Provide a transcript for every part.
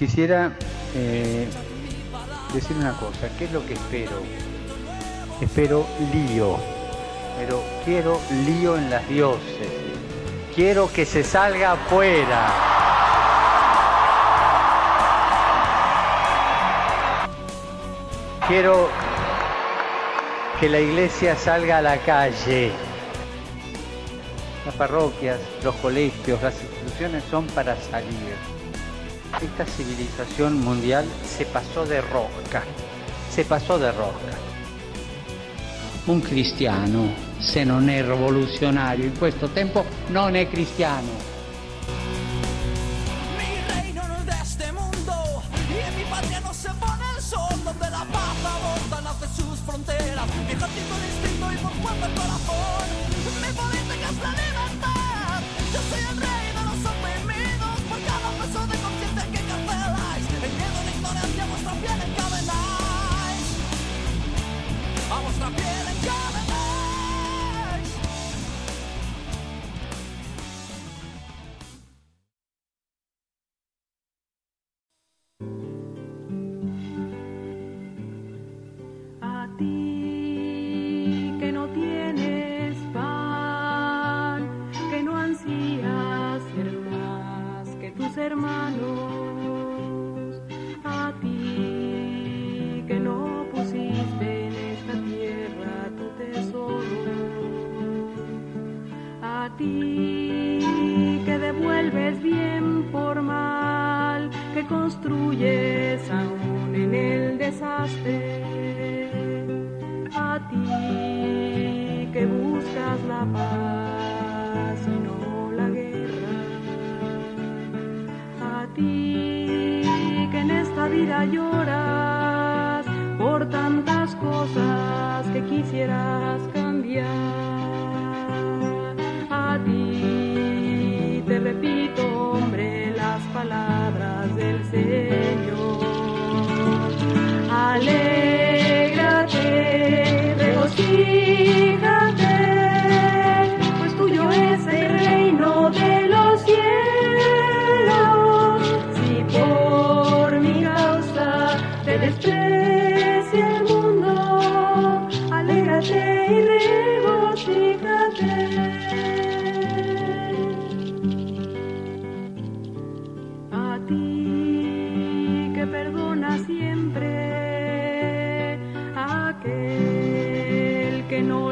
Quisiera eh, decir una cosa, ¿qué es lo que espero? Espero lío, pero quiero lío en las dioses. Quiero que se salga afuera. Quiero que la iglesia salga a la calle. Las parroquias, los colegios, las instituciones son para salir. Esta civilización mundial se pasó de rosca, se pasó de rosca. Un cristiano, se non è rivoluzionario in questo tempo, non è cristiano. No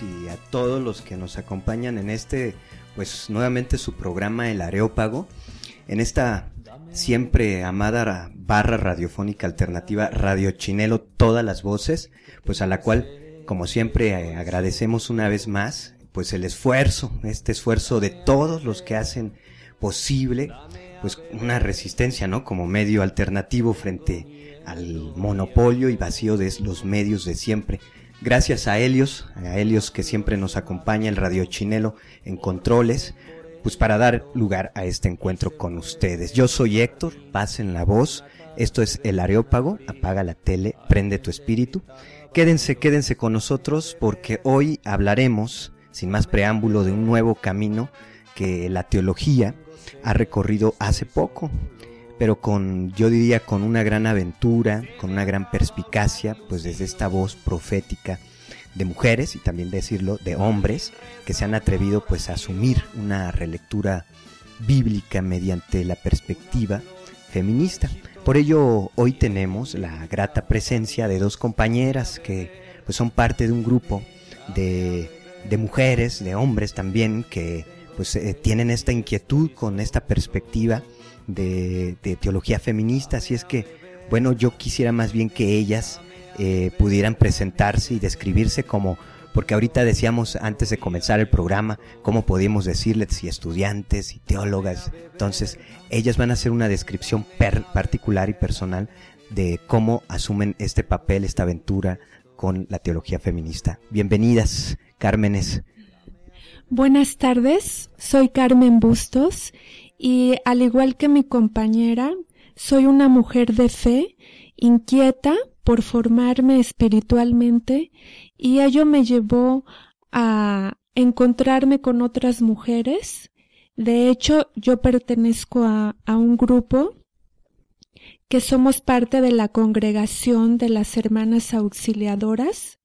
y a todos los que nos acompañan en este, pues nuevamente su programa El Areópago, en esta siempre amada ra- barra radiofónica alternativa Radio Chinelo, todas las voces, pues a la cual, como siempre, eh, agradecemos una vez más, pues el esfuerzo, este esfuerzo de todos los que hacen posible, pues una resistencia, ¿no? Como medio alternativo frente al monopolio y vacío de los medios de siempre. Gracias a Helios, a Helios que siempre nos acompaña, el Radio Chinelo en controles, pues para dar lugar a este encuentro con ustedes. Yo soy Héctor, pasen la voz, esto es El Areópago, apaga la tele, Prende tu espíritu. Quédense, quédense con nosotros porque hoy hablaremos, sin más preámbulo, de un nuevo camino que la teología ha recorrido hace poco, pero con, yo diría, con una gran aventura, con una gran perspicacia, pues desde esta voz profética de mujeres y también decirlo de hombres que se han atrevido pues a asumir una relectura bíblica mediante la perspectiva feminista. Por ello hoy tenemos la grata presencia de dos compañeras que pues son parte de un grupo de, de mujeres, de hombres también que pues eh, tienen esta inquietud con esta perspectiva de, teología feminista, así es que bueno yo quisiera más bien que ellas eh, pudieran presentarse y describirse como porque ahorita decíamos antes de comenzar el programa cómo podíamos decirles si estudiantes y teólogas. Entonces, ellas van a hacer una descripción particular y personal de cómo asumen este papel, esta aventura con la teología feminista. Bienvenidas, Cármenes. Buenas tardes, soy Carmen Bustos y al igual que mi compañera, soy una mujer de fe, inquieta por formarme espiritualmente y ello me llevó a encontrarme con otras mujeres. De hecho, yo pertenezco a, a un grupo que somos parte de la congregación de las hermanas auxiliadoras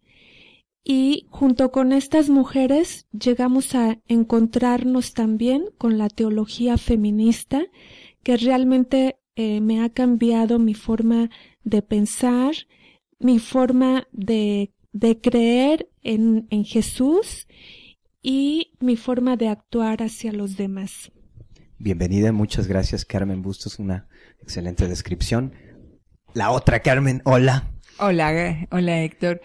y junto con estas mujeres llegamos a encontrarnos también con la teología feminista que realmente eh, me ha cambiado mi forma de pensar, mi forma de, de creer en, en Jesús y mi forma de actuar hacia los demás. Bienvenida, muchas gracias Carmen Bustos, una excelente descripción. La otra Carmen, hola. Hola, hola Héctor,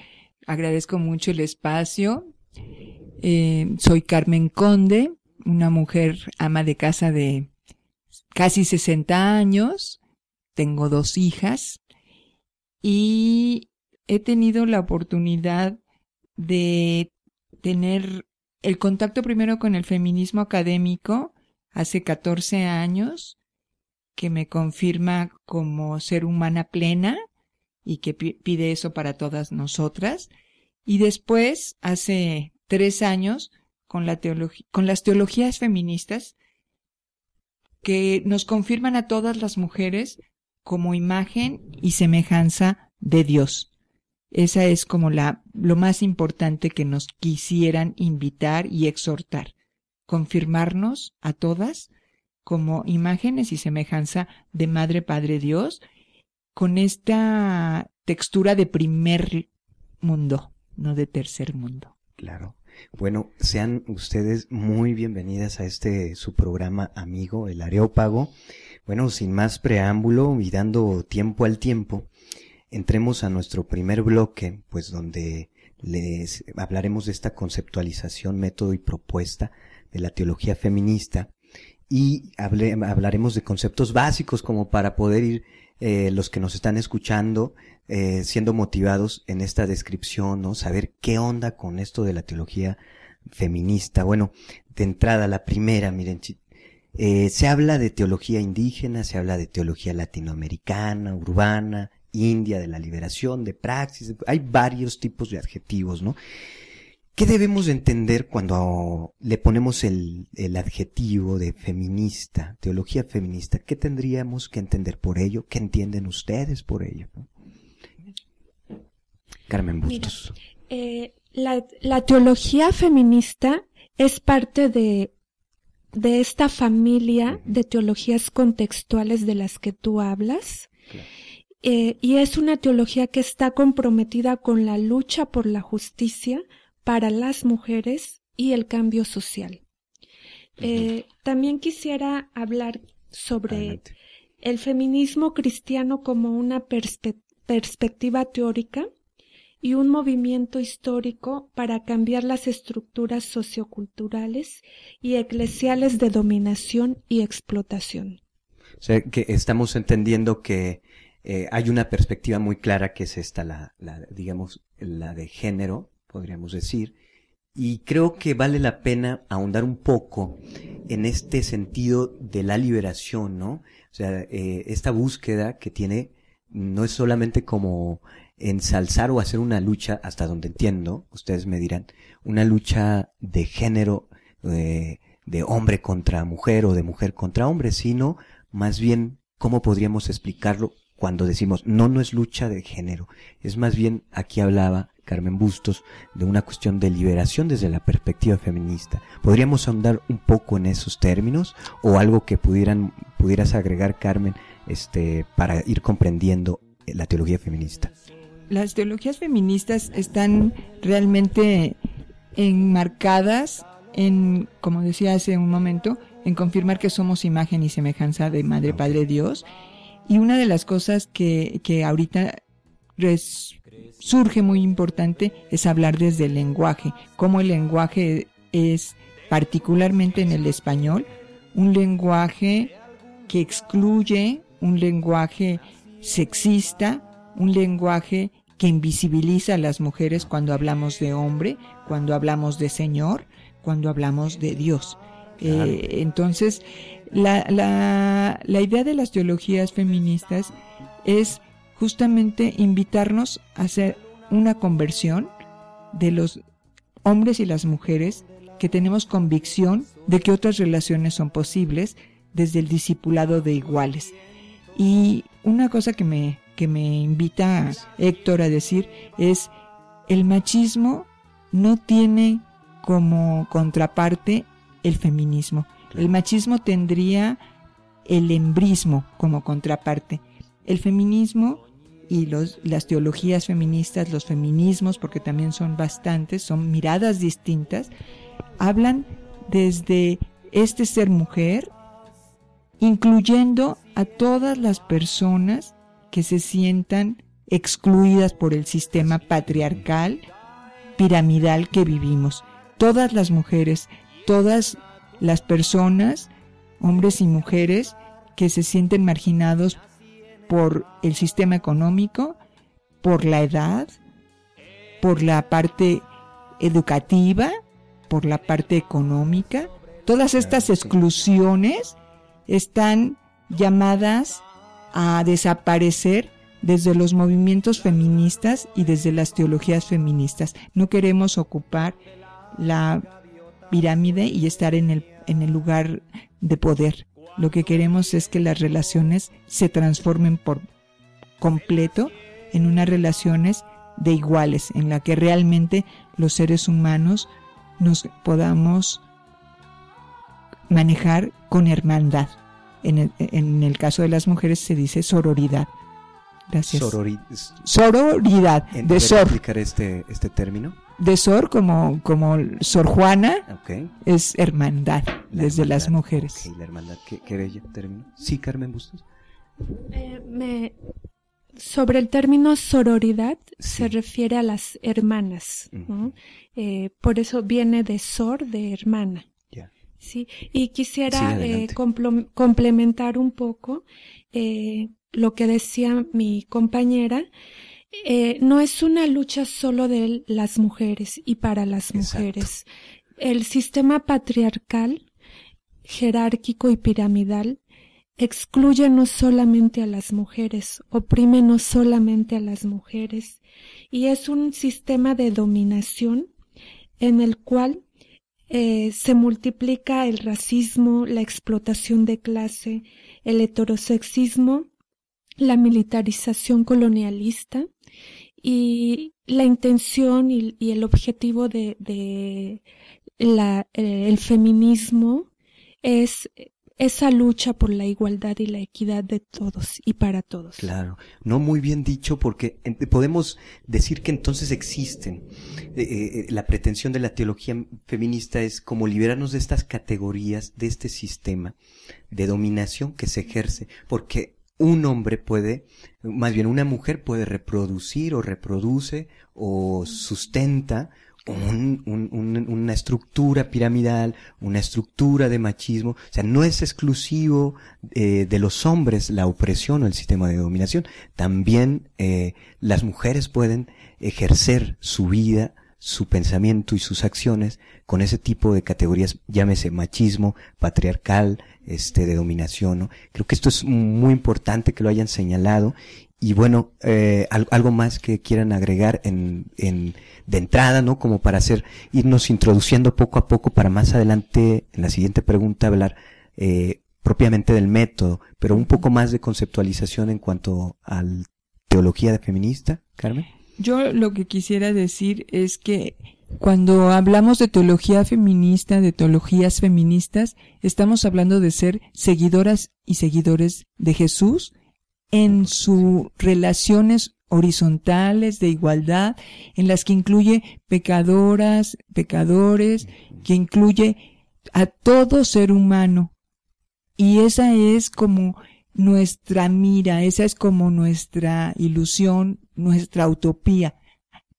agradezco mucho el espacio. Eh, soy Carmen Conde, una mujer ama de casa de casi 60 años, tengo dos hijas. Y he tenido la oportunidad de tener el contacto primero con el feminismo académico hace 14 años, que me confirma como ser humana plena y que pide eso para todas nosotras. Y después, hace tres años, con, con las teologías feministas, que nos confirman a todas las mujeres como imagen y semejanza de Dios. Esa es como la, lo más importante que nos quisieran invitar y exhortar. Confirmarnos a todas como imágenes y semejanza de Madre Padre Dios con esta textura de primer mundo, no de tercer mundo. Claro. Bueno, sean ustedes muy bienvenidas a este su programa amigo, el Areópago. Bueno, sin más preámbulo y dando tiempo al tiempo, entremos a nuestro primer bloque, pues donde les hablaremos de esta conceptualización, método y propuesta de la teología feminista y hablaremos de conceptos básicos como para poder ir eh, los que nos están escuchando eh, siendo motivados en esta descripción, ¿no? Saber qué onda con esto de la teología feminista. Bueno, de entrada, la primera, miren, eh, se habla de teología indígena, se habla de teología latinoamericana, urbana, india, de la liberación, de praxis, hay varios tipos de adjetivos, ¿no? ¿Qué debemos entender cuando le ponemos el, el, adjetivo de feminista, teología feminista? ¿Qué tendríamos que entender por ello? ¿Qué entienden ustedes por ello? Carmen Bustos. eh, la, la teología feminista es parte de de esta familia de teologías contextuales de las que tú hablas. Claro. Eh, y es una teología que está comprometida con la lucha por la justicia para las mujeres y el cambio social. Eh, también quisiera hablar sobre Adelante. el feminismo cristiano como una perspe perspectiva teórica y un movimiento histórico para cambiar las estructuras socioculturales y eclesiales de dominación y explotación. O sea, que estamos entendiendo que eh, hay una perspectiva muy clara que es esta, la, la, digamos, la de género, podríamos decir, y creo que vale la pena ahondar un poco en este sentido de la liberación, ¿no? O sea, eh, esta búsqueda que tiene no es solamente como ensalzar o hacer una lucha, hasta donde entiendo, ustedes me dirán, una lucha de género, de hombre contra mujer o de mujer contra hombre, sino más bien cómo podríamos explicarlo cuando decimos no, no es lucha de género, es más bien, aquí hablaba Carmen Bustos, de una cuestión de liberación desde la perspectiva feminista. ¿Podríamos ahondar un poco en esos términos o algo que pudieran, pudieras agregar, Carmen, este, para ir comprendiendo la teología feminista? Las teologías feministas están realmente enmarcadas en, como decía hace un momento, en confirmar que somos imagen y semejanza de Madre Padre Dios. Y una de las cosas que, que ahorita surge muy importante es hablar desde el lenguaje, cómo el lenguaje es particularmente en el español, un lenguaje que excluye, un lenguaje sexista, un lenguaje que invisibiliza a las mujeres cuando hablamos de hombre, cuando hablamos de Señor, cuando hablamos de Dios. Eh, entonces, la, la, la idea de las teologías feministas es justamente invitarnos a hacer una conversión de los hombres y las mujeres que tenemos convicción de que otras relaciones son posibles desde el discipulado de iguales. Y una cosa que me, que me invita Héctor a decir es, el machismo no tiene como contraparte el feminismo. El machismo tendría el embrismo como contraparte. El feminismo y los, las teologías feministas, los feminismos, porque también son bastantes, son miradas distintas, hablan desde este ser mujer, incluyendo a todas las personas que se sientan excluidas por el sistema patriarcal, piramidal que vivimos. Todas las mujeres, todas las personas, hombres y mujeres, que se sienten marginados por el sistema económico, por la edad, por la parte educativa, por la parte económica. Todas estas exclusiones están llamadas a desaparecer desde los movimientos feministas y desde las teologías feministas. No queremos ocupar la pirámide y estar en el, en el lugar de poder. Lo que queremos es que las relaciones se transformen por completo en unas relaciones de iguales, en la que realmente los seres humanos nos podamos manejar con hermandad. En el, en el caso de las mujeres se dice sororidad. Gracias. Sororidad. De sor. explicar este, este término? De Sor, como, como Sor Juana, es hermandad desde las mujeres. la hermandad, qué, qué término. Sí, Carmen Bustos. Eh, sobre el término sororidad se refiere a las hermanas. Eh, por eso viene de Sor, de hermana. Sí, y quisiera eh, complementar un poco lo que decía mi compañera eh, no es una lucha solo de las mujeres y para las mujeres. El sistema patriarcal, jerárquico y piramidal excluye no solamente a las mujeres, oprime no solamente a las mujeres, y es un sistema de dominación en el cual eh, se multiplica el racismo, la explotación de clase, el heterosexismo, la militarización colonialista, y la intención y, el objetivo de, de la, eh, el feminismo es esa lucha por la igualdad y la equidad de todos y para todos. Claro, no muy bien dicho porque podemos decir que entonces existen. Eh, eh, la pretensión de la teología feminista es como liberarnos de estas categorías, de este sistema de dominación que se ejerce, porque un hombre puede, más bien una mujer puede reproducir o reproduce o sustenta una estructura piramidal, una estructura de machismo. O sea, no es exclusivo eh, de los hombres la opresión o el sistema de dominación. También eh, las mujeres pueden ejercer su vida, su pensamiento y sus acciones con ese tipo de categorías, llámese machismo, patriarcal, este, de dominación, ¿no? Creo que esto es muy importante que lo hayan señalado y bueno, eh, al- algo más que quieran agregar en, en, de entrada, ¿no? Como para hacer, irnos introduciendo poco a poco para más adelante, en la siguiente pregunta, hablar eh, propiamente del método, pero un poco más de conceptualización en cuanto a teología feminista, Carmen. Yo lo que quisiera decir es que cuando hablamos de teología feminista, de teologías feministas, estamos hablando de ser seguidoras y seguidores de Jesús en sus relaciones horizontales de igualdad, en las que incluye pecadoras, pecadores, que incluye a todo ser humano. Y esa es como nuestra mira, esa es como nuestra ilusión, nuestra utopía.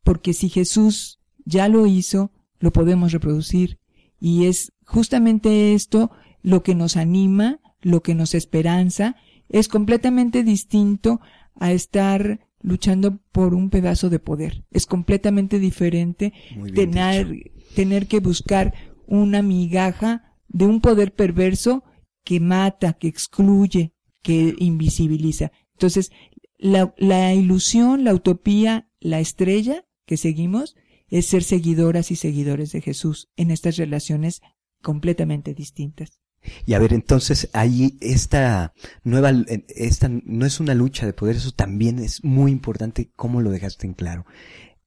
Porque si Jesús ya lo hizo, lo podemos reproducir. Y es justamente esto lo que nos anima, lo que nos esperanza, es completamente distinto a estar luchando por un pedazo de poder. Es completamente diferente tener, tener que buscar una migaja de un poder perverso que mata, que excluye, que invisibiliza. Entonces, la, la ilusión, la utopía, la estrella que seguimos es ser seguidoras y seguidores de Jesús en estas relaciones completamente distintas. Y a ver, entonces ahí esta nueva, esta no es una lucha de poder, eso también es muy importante, cómo lo dejaste en claro.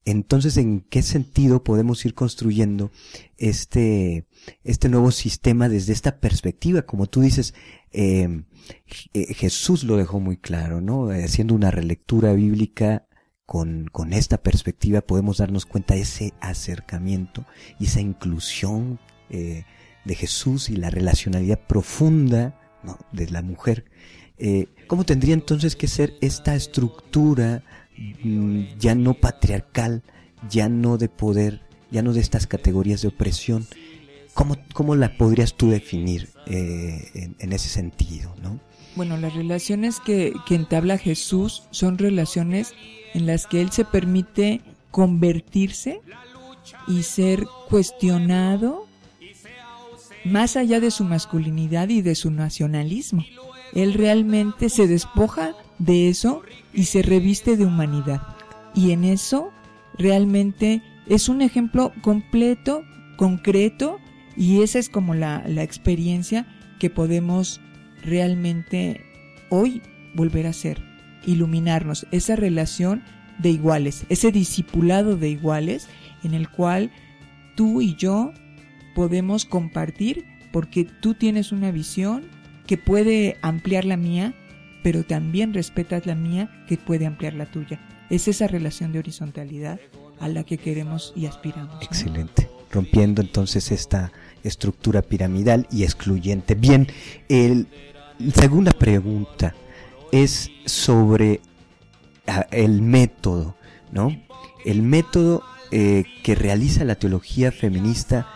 Entonces, ¿en qué sentido podemos ir construyendo este, este nuevo sistema desde esta perspectiva? Como tú dices, eh, eh, Jesús lo dejó muy claro, ¿no? Eh, Haciendo una relectura bíblica con, con esta perspectiva podemos darnos cuenta de ese acercamiento y esa inclusión eh, de Jesús y la relacionalidad profunda de la mujer. Eh, ¿Cómo tendría entonces que ser esta estructura mm, ya no patriarcal, ya no de poder, ya no de estas categorías de opresión? ¿Cómo, cómo la podrías tú definir eh, en, en, ese sentido? ¿no? Bueno, las relaciones que, que entabla Jesús son relaciones en las que Él se permite convertirse y ser cuestionado más allá de su masculinidad y de su nacionalismo. Él realmente se despoja de eso y se reviste de humanidad. Y en eso realmente es un ejemplo completo, concreto, y esa es como la, experiencia que podemos realmente hoy volver a hacer, iluminarnos, esa relación de iguales, ese discipulado de iguales en el cual tú y yo podemos compartir porque tú tienes una visión que puede ampliar la mía, pero también respetas la mía que puede ampliar la tuya. Es esa relación de horizontalidad a la que queremos y aspiramos. Excelente. Rompiendo entonces esta estructura piramidal y excluyente. Bien, el, segunda pregunta es sobre ah, el método, ¿no? El método eh, que realiza la teología feminista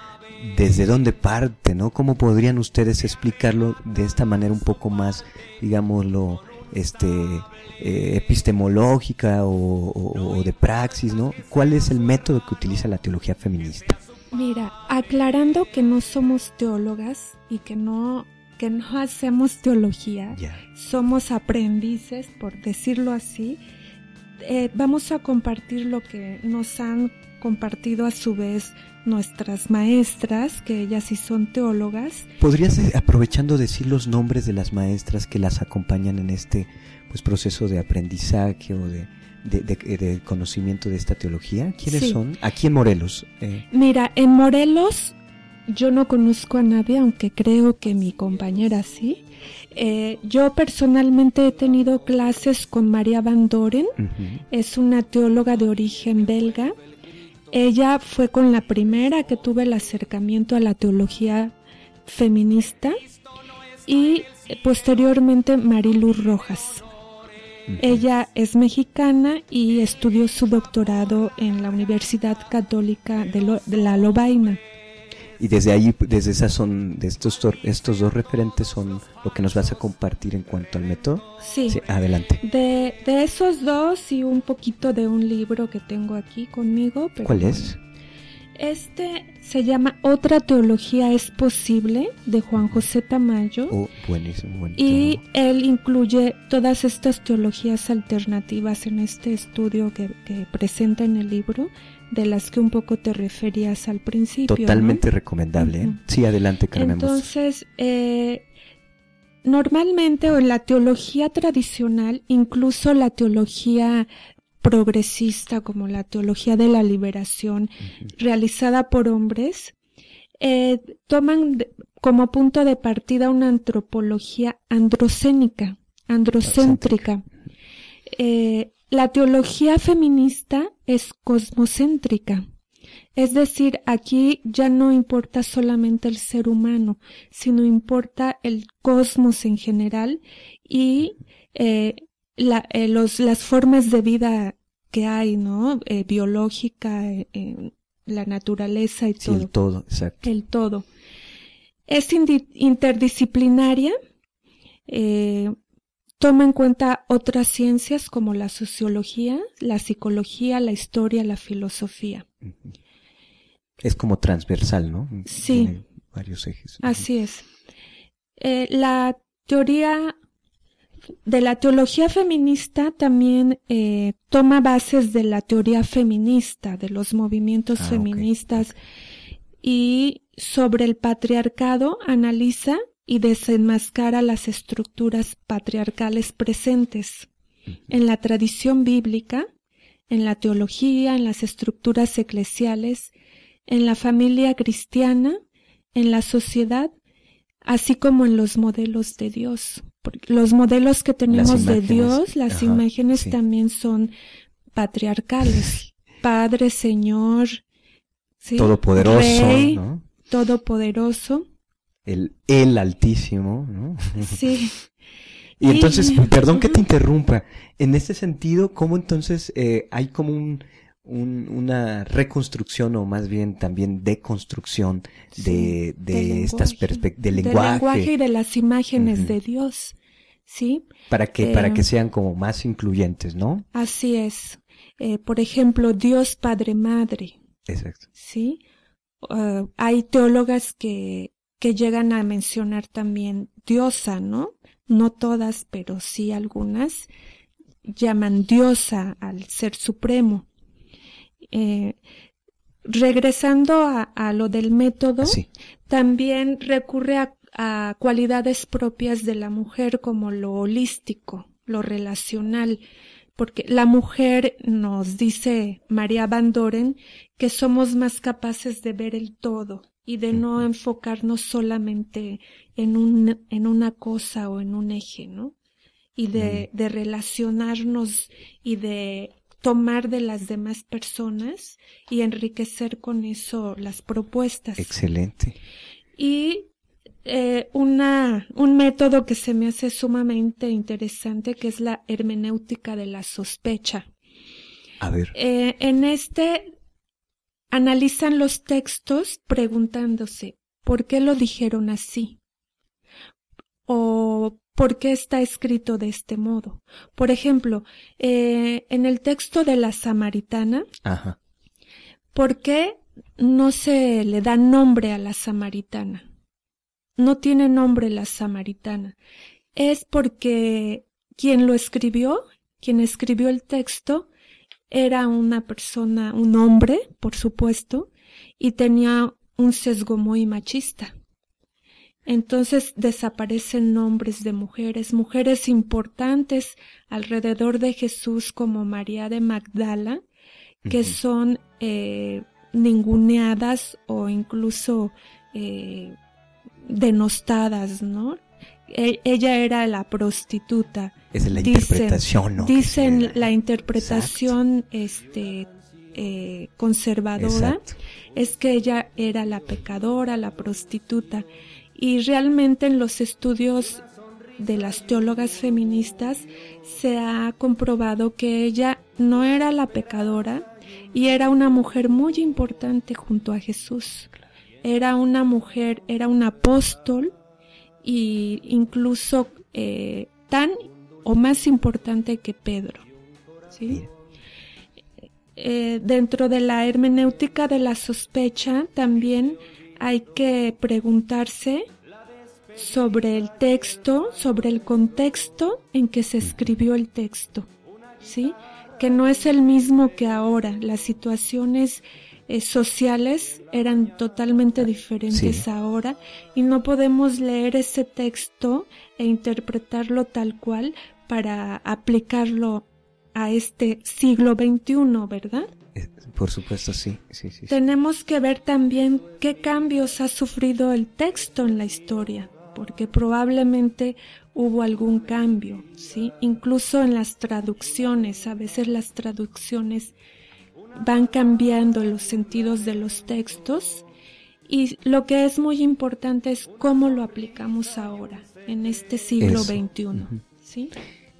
desde dónde parte, ¿no? ¿Cómo podrían ustedes explicarlo de esta manera un poco más, digámoslo, este, eh, epistemológica o, o, o, de praxis, ¿no? ¿Cuál es el método que utiliza la teología feminista? Mira, aclarando que no somos teólogas y que no que no hacemos teología, yeah. somos aprendices, por decirlo así, eh, vamos a compartir lo que nos han compartido a su vez nuestras maestras, que ellas sí son teólogas. ¿Podrías, eh, aprovechando, decir los nombres de las maestras que las acompañan en este pues, proceso de aprendizaje o de, de, de, de conocimiento de esta teología? ¿Quiénes sí. son? Aquí en Morelos. Eh. Mira, en Morelos yo no conozco a nadie, aunque creo que mi compañera sí. Eh, yo personalmente he tenido clases con María Van Doren, uh -huh. es una teóloga de origen belga. Ella fue con la primera que tuve el acercamiento a la teología feminista y posteriormente Mariluz Rojas. Uh -huh. Ella es mexicana y estudió su doctorado en la Universidad Católica de, Lo, de la Lobaina. Y desde ahí, desde esas son, de estos, estos dos referentes son lo que nos vas a compartir en cuanto al método. Sí. sí adelante. De, de, esos dos y un poquito de un libro que tengo aquí conmigo. Pero ¿Cuál es? Este se llama Otra teología es posible de Juan José Tamayo. Oh, buenísimo, buenísimo. Y él incluye todas estas teologías alternativas en este estudio que, que presenta en el libro, de las que un poco te referías al principio. ¿no? Totalmente recomendable. ¿eh? Sí, adelante, Carmen. Entonces, eh, normalmente o en la teología tradicional, incluso la teología progresista como la teología de la liberación realizada por hombres, eh, toman como punto de partida una antropología androcénica, androcéntrica. Eh, la teología feminista es cosmocéntrica. Es decir, aquí ya no importa solamente el ser humano, sino importa el cosmos en general y eh, la- eh, los, las formas de vida que hay, ¿no? Eh, biológica, eh, la naturaleza y Sí, todo el todo, exacto. el todo. Es interdisciplinaria, eh, toma en cuenta otras ciencias como la sociología, la psicología, la historia, la filosofía. Es como transversal, ¿no? Sí. Tiene varios ejes. Así es. Eh, la teoría de la teología feminista también eh, toma bases de la teoría feminista, de los movimientos Ah, feministas y sobre el patriarcado analiza y desenmascara las estructuras patriarcales presentes en la tradición bíblica, en la teología, en las estructuras eclesiales, en la familia cristiana, en la sociedad, así como en los modelos de Dios. Porque los modelos que tenemos de Dios, las ajá, imágenes sí. también son patriarcales. Padre, Señor, ¿sí? Todopoderoso, Rey, ¿no? Todopoderoso. El, el Altísimo, ¿no? Sí. Y entonces, perdón que te interrumpa, en ese sentido, ¿cómo entonces eh, hay como un, un- una reconstrucción o más bien también deconstrucción de, Sí, de estas lenguaje, perspectivas, del Del lenguaje, lenguaje y de las imágenes de Dios. ¿Sí? para que, para eh, que sean como más incluyentes, ¿no? Así es. Eh, por ejemplo, Dios Padre Madre. Exacto. ¿sí? Ah, hay teólogas que, que llegan a mencionar también diosa, ¿no? No todas, pero sí algunas llaman diosa al ser supremo. Eh, regresando a, a lo del método, Sí. también recurre a, a cualidades propias de la mujer como lo holístico, lo relacional, porque la mujer nos dice María Van Doren que somos más capaces de ver el todo y de no enfocarnos solamente en un, en una cosa o en un eje, ¿no? Y de, de relacionarnos y de tomar de las demás personas y enriquecer con eso las propuestas. Excelente. Y eh, una, un método que se me hace sumamente interesante, que es la hermenéutica de la sospecha. A ver. Eh, en este analizan los textos preguntándose ¿por qué lo dijeron así? ¿O por qué está escrito de este modo? Por ejemplo, eh, en el texto de la samaritana, Ajá. ¿por qué no se le da nombre a la samaritana? No tiene nombre la samaritana. Es porque quien lo escribió, quien escribió el texto, era una persona, un hombre, por supuesto, y tenía un sesgo muy machista. Entonces desaparecen nombres de mujeres, mujeres importantes alrededor de Jesús como María de Magdala, que son eh, ninguneadas o incluso eh, denostadas, ¿no? E- ella era la prostituta. Esa es la Dicen- interpretación, ¿no? Dicen la interpretación este eh, conservadora Exacto. es que ella era la pecadora, la prostituta. Y realmente en los estudios de las teólogas feministas se ha comprobado que ella no era la pecadora y era una mujer muy importante junto a Jesús. Era una mujer, era un apóstol y incluso eh, tan o más importante que Pedro. ¿sí? Eh, dentro de la hermenéutica de la sospecha también hay que preguntarse sobre el texto, sobre el contexto en que se escribió el texto, ¿sí? Que no es el mismo que ahora. Las situaciones eh, sociales eran totalmente diferentes ahora y no podemos leer ese texto e interpretarlo tal cual para aplicarlo a este siglo XXI, ¿verdad? Eh, por supuesto, sí, sí, sí. Tenemos que ver también qué cambios ha sufrido el texto en la historia, porque probablemente hubo algún cambio, ¿sí? Incluso en las traducciones, a veces las traducciones van cambiando los sentidos de los textos y lo que es muy importante es cómo lo aplicamos ahora, en este siglo XXI, ¿sí?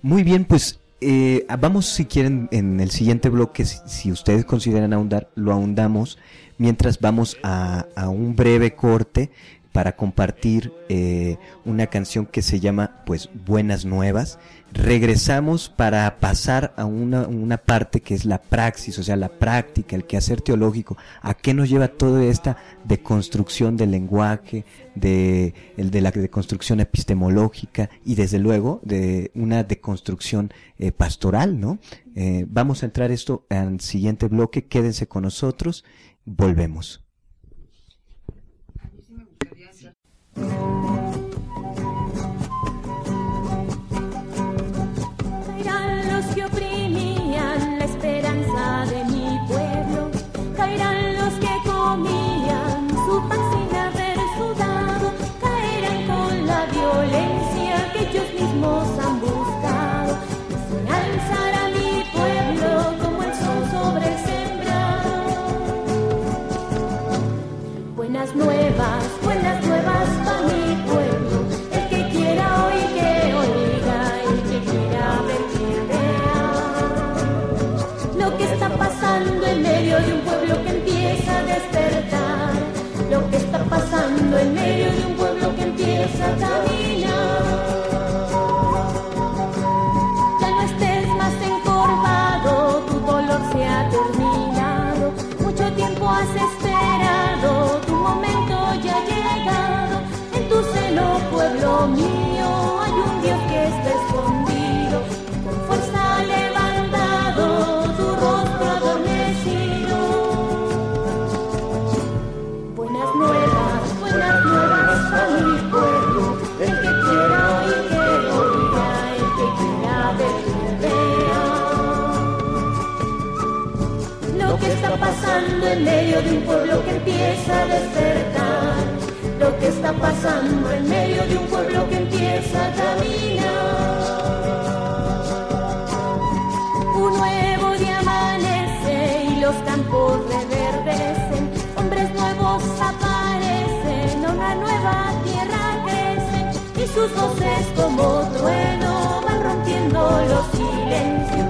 Muy bien, pues eh, vamos, si quieren, en el siguiente bloque, si, ustedes consideran ahondar, lo ahondamos, mientras vamos a, a un breve corte para compartir eh, una canción que se llama pues Buenas Nuevas. Regresamos para pasar a una, una, parte que es la praxis, o sea, la práctica, el quehacer teológico. ¿A qué nos lleva toda esta deconstrucción del lenguaje, de, el de la deconstrucción epistemológica y desde luego de una deconstrucción eh, pastoral, ¿no? Eh, vamos a entrar esto al siguiente bloque. Quédense con nosotros. Volvemos. Thank you. Pasando en medio de un pueblo que empieza a en medio de un pueblo que empieza a despertar. Lo que está pasando en medio de un pueblo que empieza a caminar. Un nuevo día amanece y los campos reverdecen. Hombres nuevos aparecen, una nueva tierra crece y sus voces como trueno van rompiendo los silencios.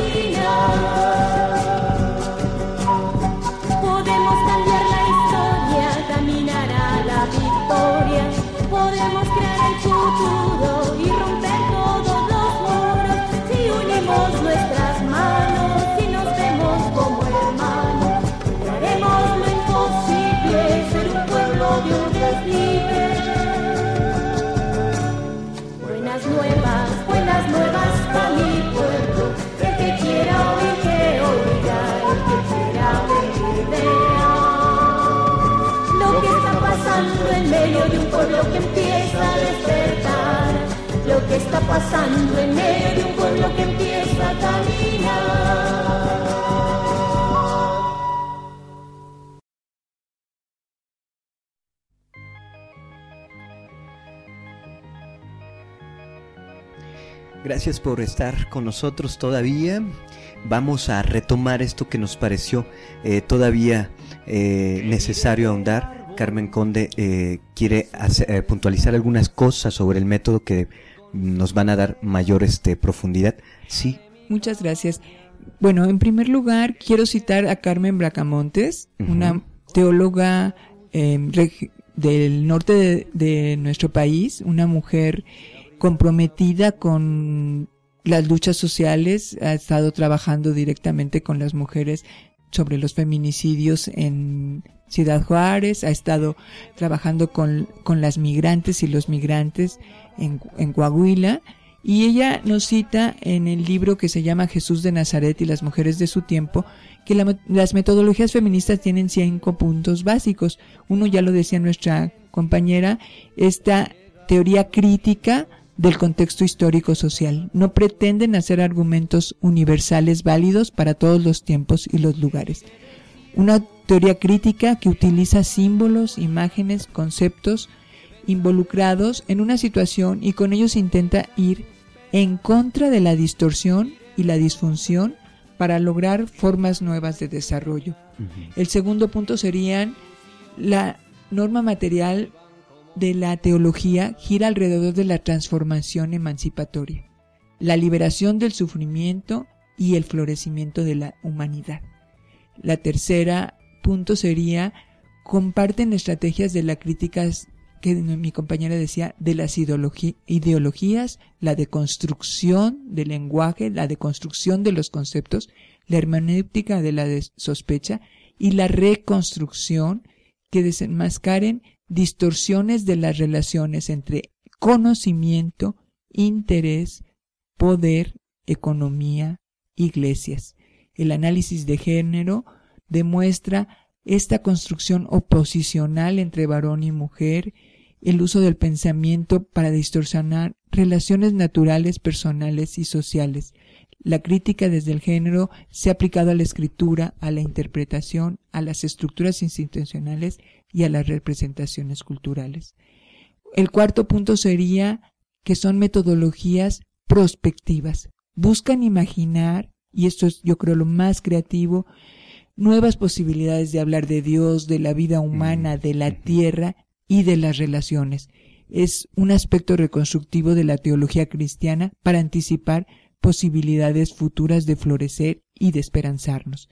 pasando en medio de un pueblo que empieza a caminar. Gracias por estar con nosotros todavía. Vamos a retomar esto que nos pareció eh, todavía eh, necesario ahondar. Carmen Conde eh, quiere puntualizar algunas cosas sobre el método que nos van a dar mayor este, profundidad. Sí, Muchas gracias. Bueno, en primer lugar, quiero citar a Carmen Bracamontes, una teóloga eh, regi- del norte de, de nuestro país, una mujer comprometida con las luchas sociales, ha estado trabajando directamente con las mujeres sobre los feminicidios en Ciudad Juárez, ha estado trabajando con, con las migrantes y los migrantes en, en Coahuila, y ella nos cita en el libro que se llama Jesús de Nazaret y las mujeres de su tiempo, que la- las metodologías feministas tienen cinco puntos básicos. Uno ya lo decía nuestra compañera, esta teoría crítica del contexto histórico social. No pretenden hacer argumentos universales válidos para todos los tiempos y los lugares. Una teoría crítica que utiliza símbolos, imágenes, conceptos involucrados en una situación y con ellos intenta ir en contra de la distorsión y la disfunción para lograr formas nuevas de desarrollo. El segundo punto serían la norma material de la teología gira alrededor de la transformación emancipatoria, la liberación del sufrimiento y el florecimiento de la humanidad. La tercera punto sería comparten estrategias de la crítica que mi compañera decía de las ideologías, la deconstrucción del lenguaje, la deconstrucción de los conceptos, la hermenéutica de la sospecha y la reconstrucción que desenmascaren distorsiones de las relaciones entre conocimiento, interés, poder, economía, iglesias. El análisis de género demuestra esta construcción oposicional entre varón y mujer, el uso del pensamiento para distorsionar relaciones naturales, personales y sociales. La crítica desde el género se ha aplicado a la escritura, a la interpretación, a las estructuras institucionales y a las representaciones culturales. El cuarto punto sería que son metodologías prospectivas. Buscan imaginar, y esto es yo creo lo más creativo, nuevas posibilidades de hablar de Dios, de la vida humana, de la tierra y de las relaciones. Es un aspecto reconstructivo de la teología cristiana para anticipar posibilidades futuras de florecer y de esperanzarnos.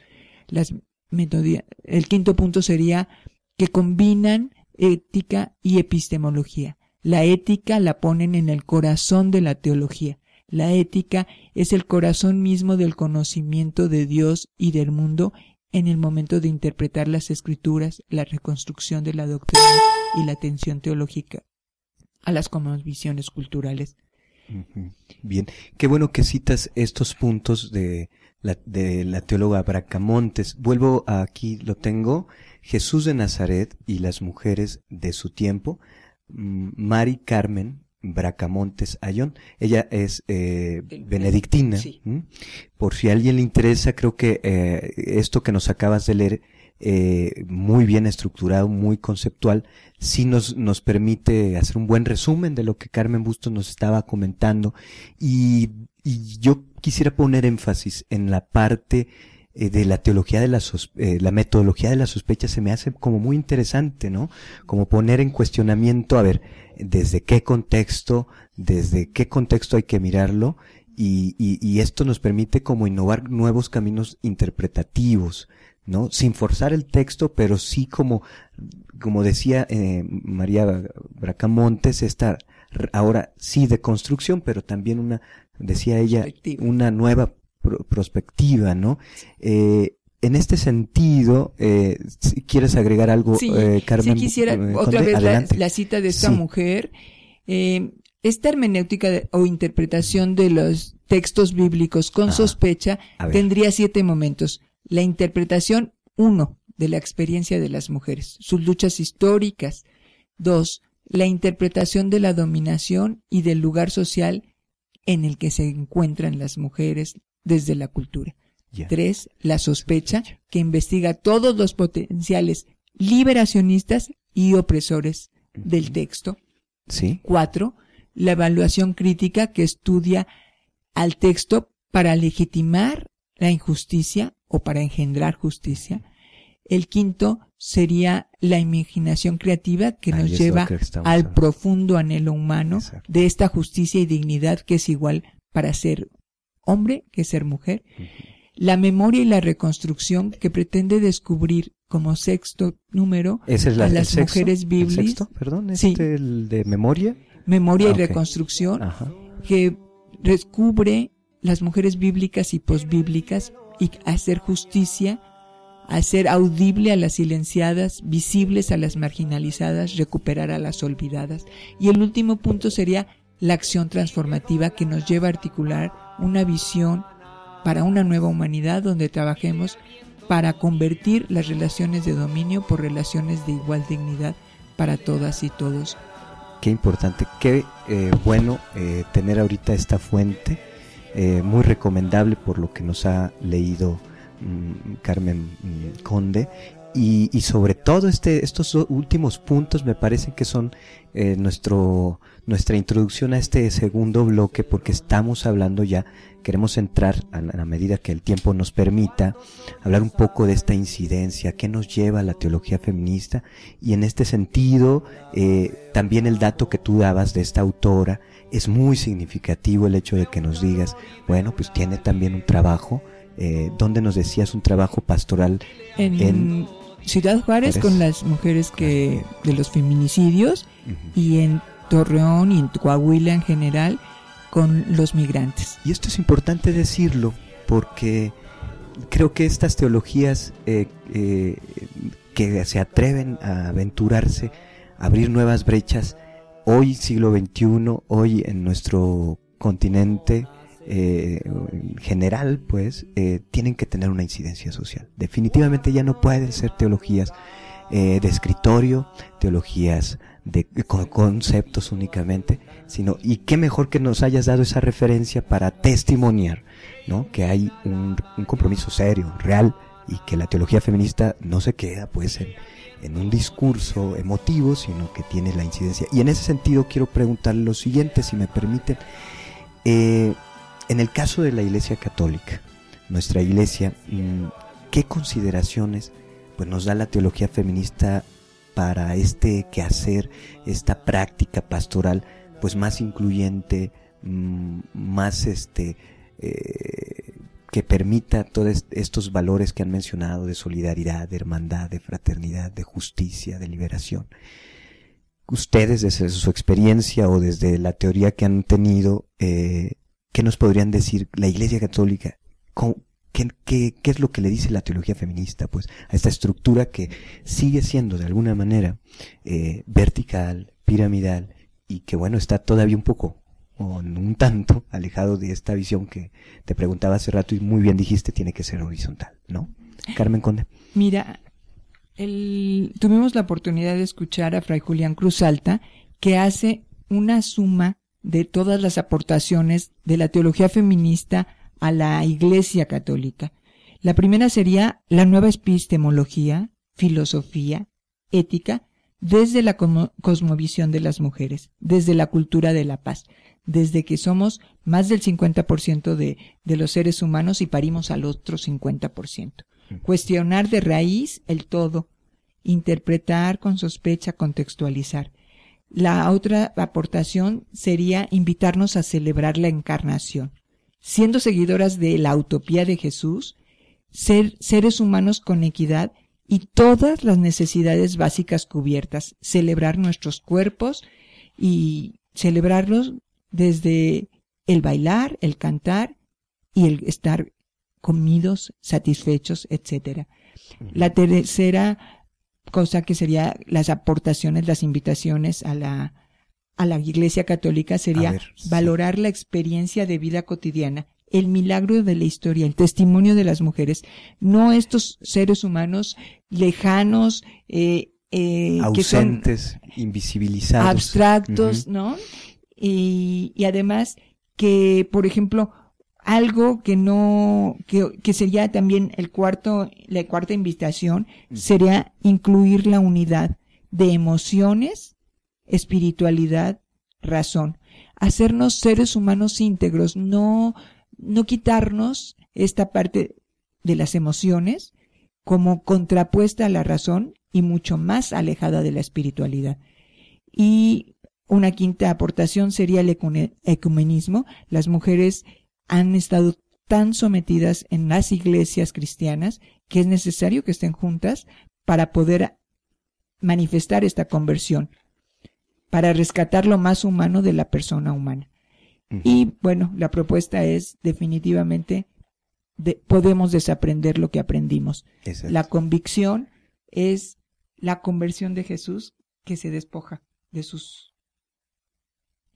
Las el quinto punto sería que combinan ética y epistemología. La ética la ponen en el corazón de la teología. La ética es el corazón mismo del conocimiento de Dios y del mundo en el momento de interpretar las escrituras, la reconstrucción de la doctrina y la atención teológica a las visiones culturales. Bien, qué bueno que citas estos puntos de la, de la teóloga Bracamontes. Vuelvo aquí, lo tengo, Jesús de Nazaret y las mujeres de su tiempo, Mari Carmen Bracamontes Ayón. Ella es eh, benedictina. Por si a alguien le interesa, creo que eh, esto que nos acabas de leer, eh, muy bien estructurado, muy conceptual, sí nos, nos permite hacer un buen resumen de lo que Carmen Bustos nos estaba comentando. Y, y yo quisiera poner énfasis en la parte eh, de la teología de la eh, la metodología de la sospecha se me hace como muy interesante, ¿no? Como poner en cuestionamiento, a ver, desde qué contexto, desde qué contexto hay que mirarlo, y, y, y esto nos permite como innovar nuevos caminos interpretativos, ¿no? Sin forzar el texto, pero sí como, como decía eh, María Bracamontes, esta ahora sí de construcción, pero también una, decía ella, una nueva pro- perspectiva, ¿no? Eh, en este sentido, eh, si ¿quieres agregar algo, Sí, eh, Carmen? sí quisiera eh, otra vez la, cita de esta Sí. mujer. Eh, esta hermenéutica de- o interpretación de los textos bíblicos con Ajá. sospecha tendría siete momentos. La interpretación, uno, de la experiencia de las mujeres, sus luchas históricas. Dos, la interpretación de la dominación y del lugar social en el que se encuentran las mujeres desde la cultura. Tres, la sospecha, que investiga todos los potenciales liberacionistas y opresores del texto. Sí. Cuatro, la evaluación crítica que estudia al texto para legitimar la injusticia o para engendrar justicia. El quinto sería la imaginación creativa que Ahí nos lleva que al hablando. profundo anhelo humano Exacto. de esta justicia y dignidad que es igual para ser hombre que ser mujer. La memoria y la reconstrucción que pretende descubrir como sexto número Ese es la, a el las sexto, mujeres ¿El bíblicas. sexto? Perdón, Sí. este el de memoria. Memoria Ah, y ok. reconstrucción Ajá. que descubre las mujeres bíblicas y posbíblicas y hacer justicia, hacer audible a las silenciadas, visibles a las marginalizadas, recuperar a las olvidadas. Y el último punto sería la acción transformativa que nos lleva a articular una visión para una nueva humanidad donde trabajemos para convertir las relaciones de dominio por relaciones de igual dignidad para todas y todos. Qué importante, qué eh, bueno eh, tener ahorita esta fuente, eh, muy recomendable por lo que nos ha leído mm, Carmen mm, Conde. Y, y sobre todo este, estos últimos puntos me parecen que son nuestro, nuestra introducción a este segundo bloque porque estamos hablando ya, queremos entrar a la medida que el tiempo nos permita, hablar un poco de esta incidencia, qué nos lleva a la teología feminista y en este sentido eh, también el dato que tú dabas de esta autora es muy significativo el hecho de que nos digas, bueno, pues tiene también un trabajo, eh, donde nos decías un trabajo pastoral En, En- Ciudad Juárez Juárez. con las mujeres que de los feminicidios y en Torreón y en Coahuila en general con los migrantes. Y esto es importante decirlo porque creo que estas teologías eh, eh, que se atreven a aventurarse, a abrir nuevas brechas, hoy siglo XXI, hoy en nuestro continente eh, en general, pues, eh, tienen que tener una incidencia social. Definitivamente ya no pueden ser teologías eh, de escritorio, teologías de con conceptos únicamente, sino y qué mejor que nos hayas dado esa referencia para testimoniar, ¿no? Que hay un, compromiso serio, real y que la teología feminista no se queda pues en, en un discurso emotivo, sino que tiene la incidencia. Y en ese sentido quiero preguntarle lo siguiente, si me permiten. Eh, en el caso de la Iglesia Católica, nuestra Iglesia, mm, ¿qué consideraciones pues, nos da la teología feminista para este quehacer, esta práctica pastoral, pues más incluyente, mm, más este, eh, que permita todos estos valores que han mencionado de solidaridad, de hermandad, de fraternidad, de justicia, de liberación? Ustedes, desde su experiencia o desde la teoría que han tenido, eh, ¿qué nos podrían decir la Iglesia Católica? ¿Cómo- ¿Qué, qué, qué es lo que le dice la teología feminista? Pues a esta estructura que sigue siendo de alguna manera eh, vertical, piramidal y que bueno, está todavía un poco o un tanto alejado de esta visión que te preguntaba hace rato y muy bien dijiste tiene que ser horizontal, ¿no? Carmen Conde. Mira, el- tuvimos la oportunidad de escuchar a Fray Julián Cruz Alta, que hace una suma de todas las aportaciones de la teología feminista a la Iglesia Católica. La primera sería la nueva epistemología, filosofía, ética, desde la cosmovisión de las mujeres, desde la cultura de la paz, desde que somos más del 50% de, de los seres humanos y parimos al otro 50%. Cuestionar de raíz el todo, interpretar con sospecha, contextualizar. La otra aportación sería invitarnos a celebrar la encarnación. Siendo seguidoras de la utopía de Jesús, ser seres humanos con equidad y todas las necesidades básicas cubiertas, celebrar nuestros cuerpos y celebrarlos desde el bailar, el cantar y el estar comidos, satisfechos, etcétera. La tercera cosa que sería las aportaciones, las invitaciones a la a la Iglesia Católica sería sí. valorar la experiencia de vida cotidiana, el milagro de la historia, el testimonio de las mujeres, no estos seres humanos lejanos, eh, eh, que son Ausentes, invisibilizados. abstractos. ¿no? Y, y además que, por ejemplo, algo que no, que, que sería también el cuarto, la cuarta invitación, sería incluir la unidad de emociones, espiritualidad, razón. Hacernos seres humanos íntegros, no, no quitarnos esta parte de las emociones, como contrapuesta a la razón y mucho más alejada de la espiritualidad. Y una quinta aportación sería el ecumenismo. Las mujeres han estado tan sometidas en las iglesias cristianas que es necesario que estén juntas para poder manifestar esta conversión, para rescatar lo más humano de la persona humana. Y bueno, la propuesta es definitivamente de- podemos desaprender lo que aprendimos. Exacto. La convicción es la conversión de Jesús que se despoja de sus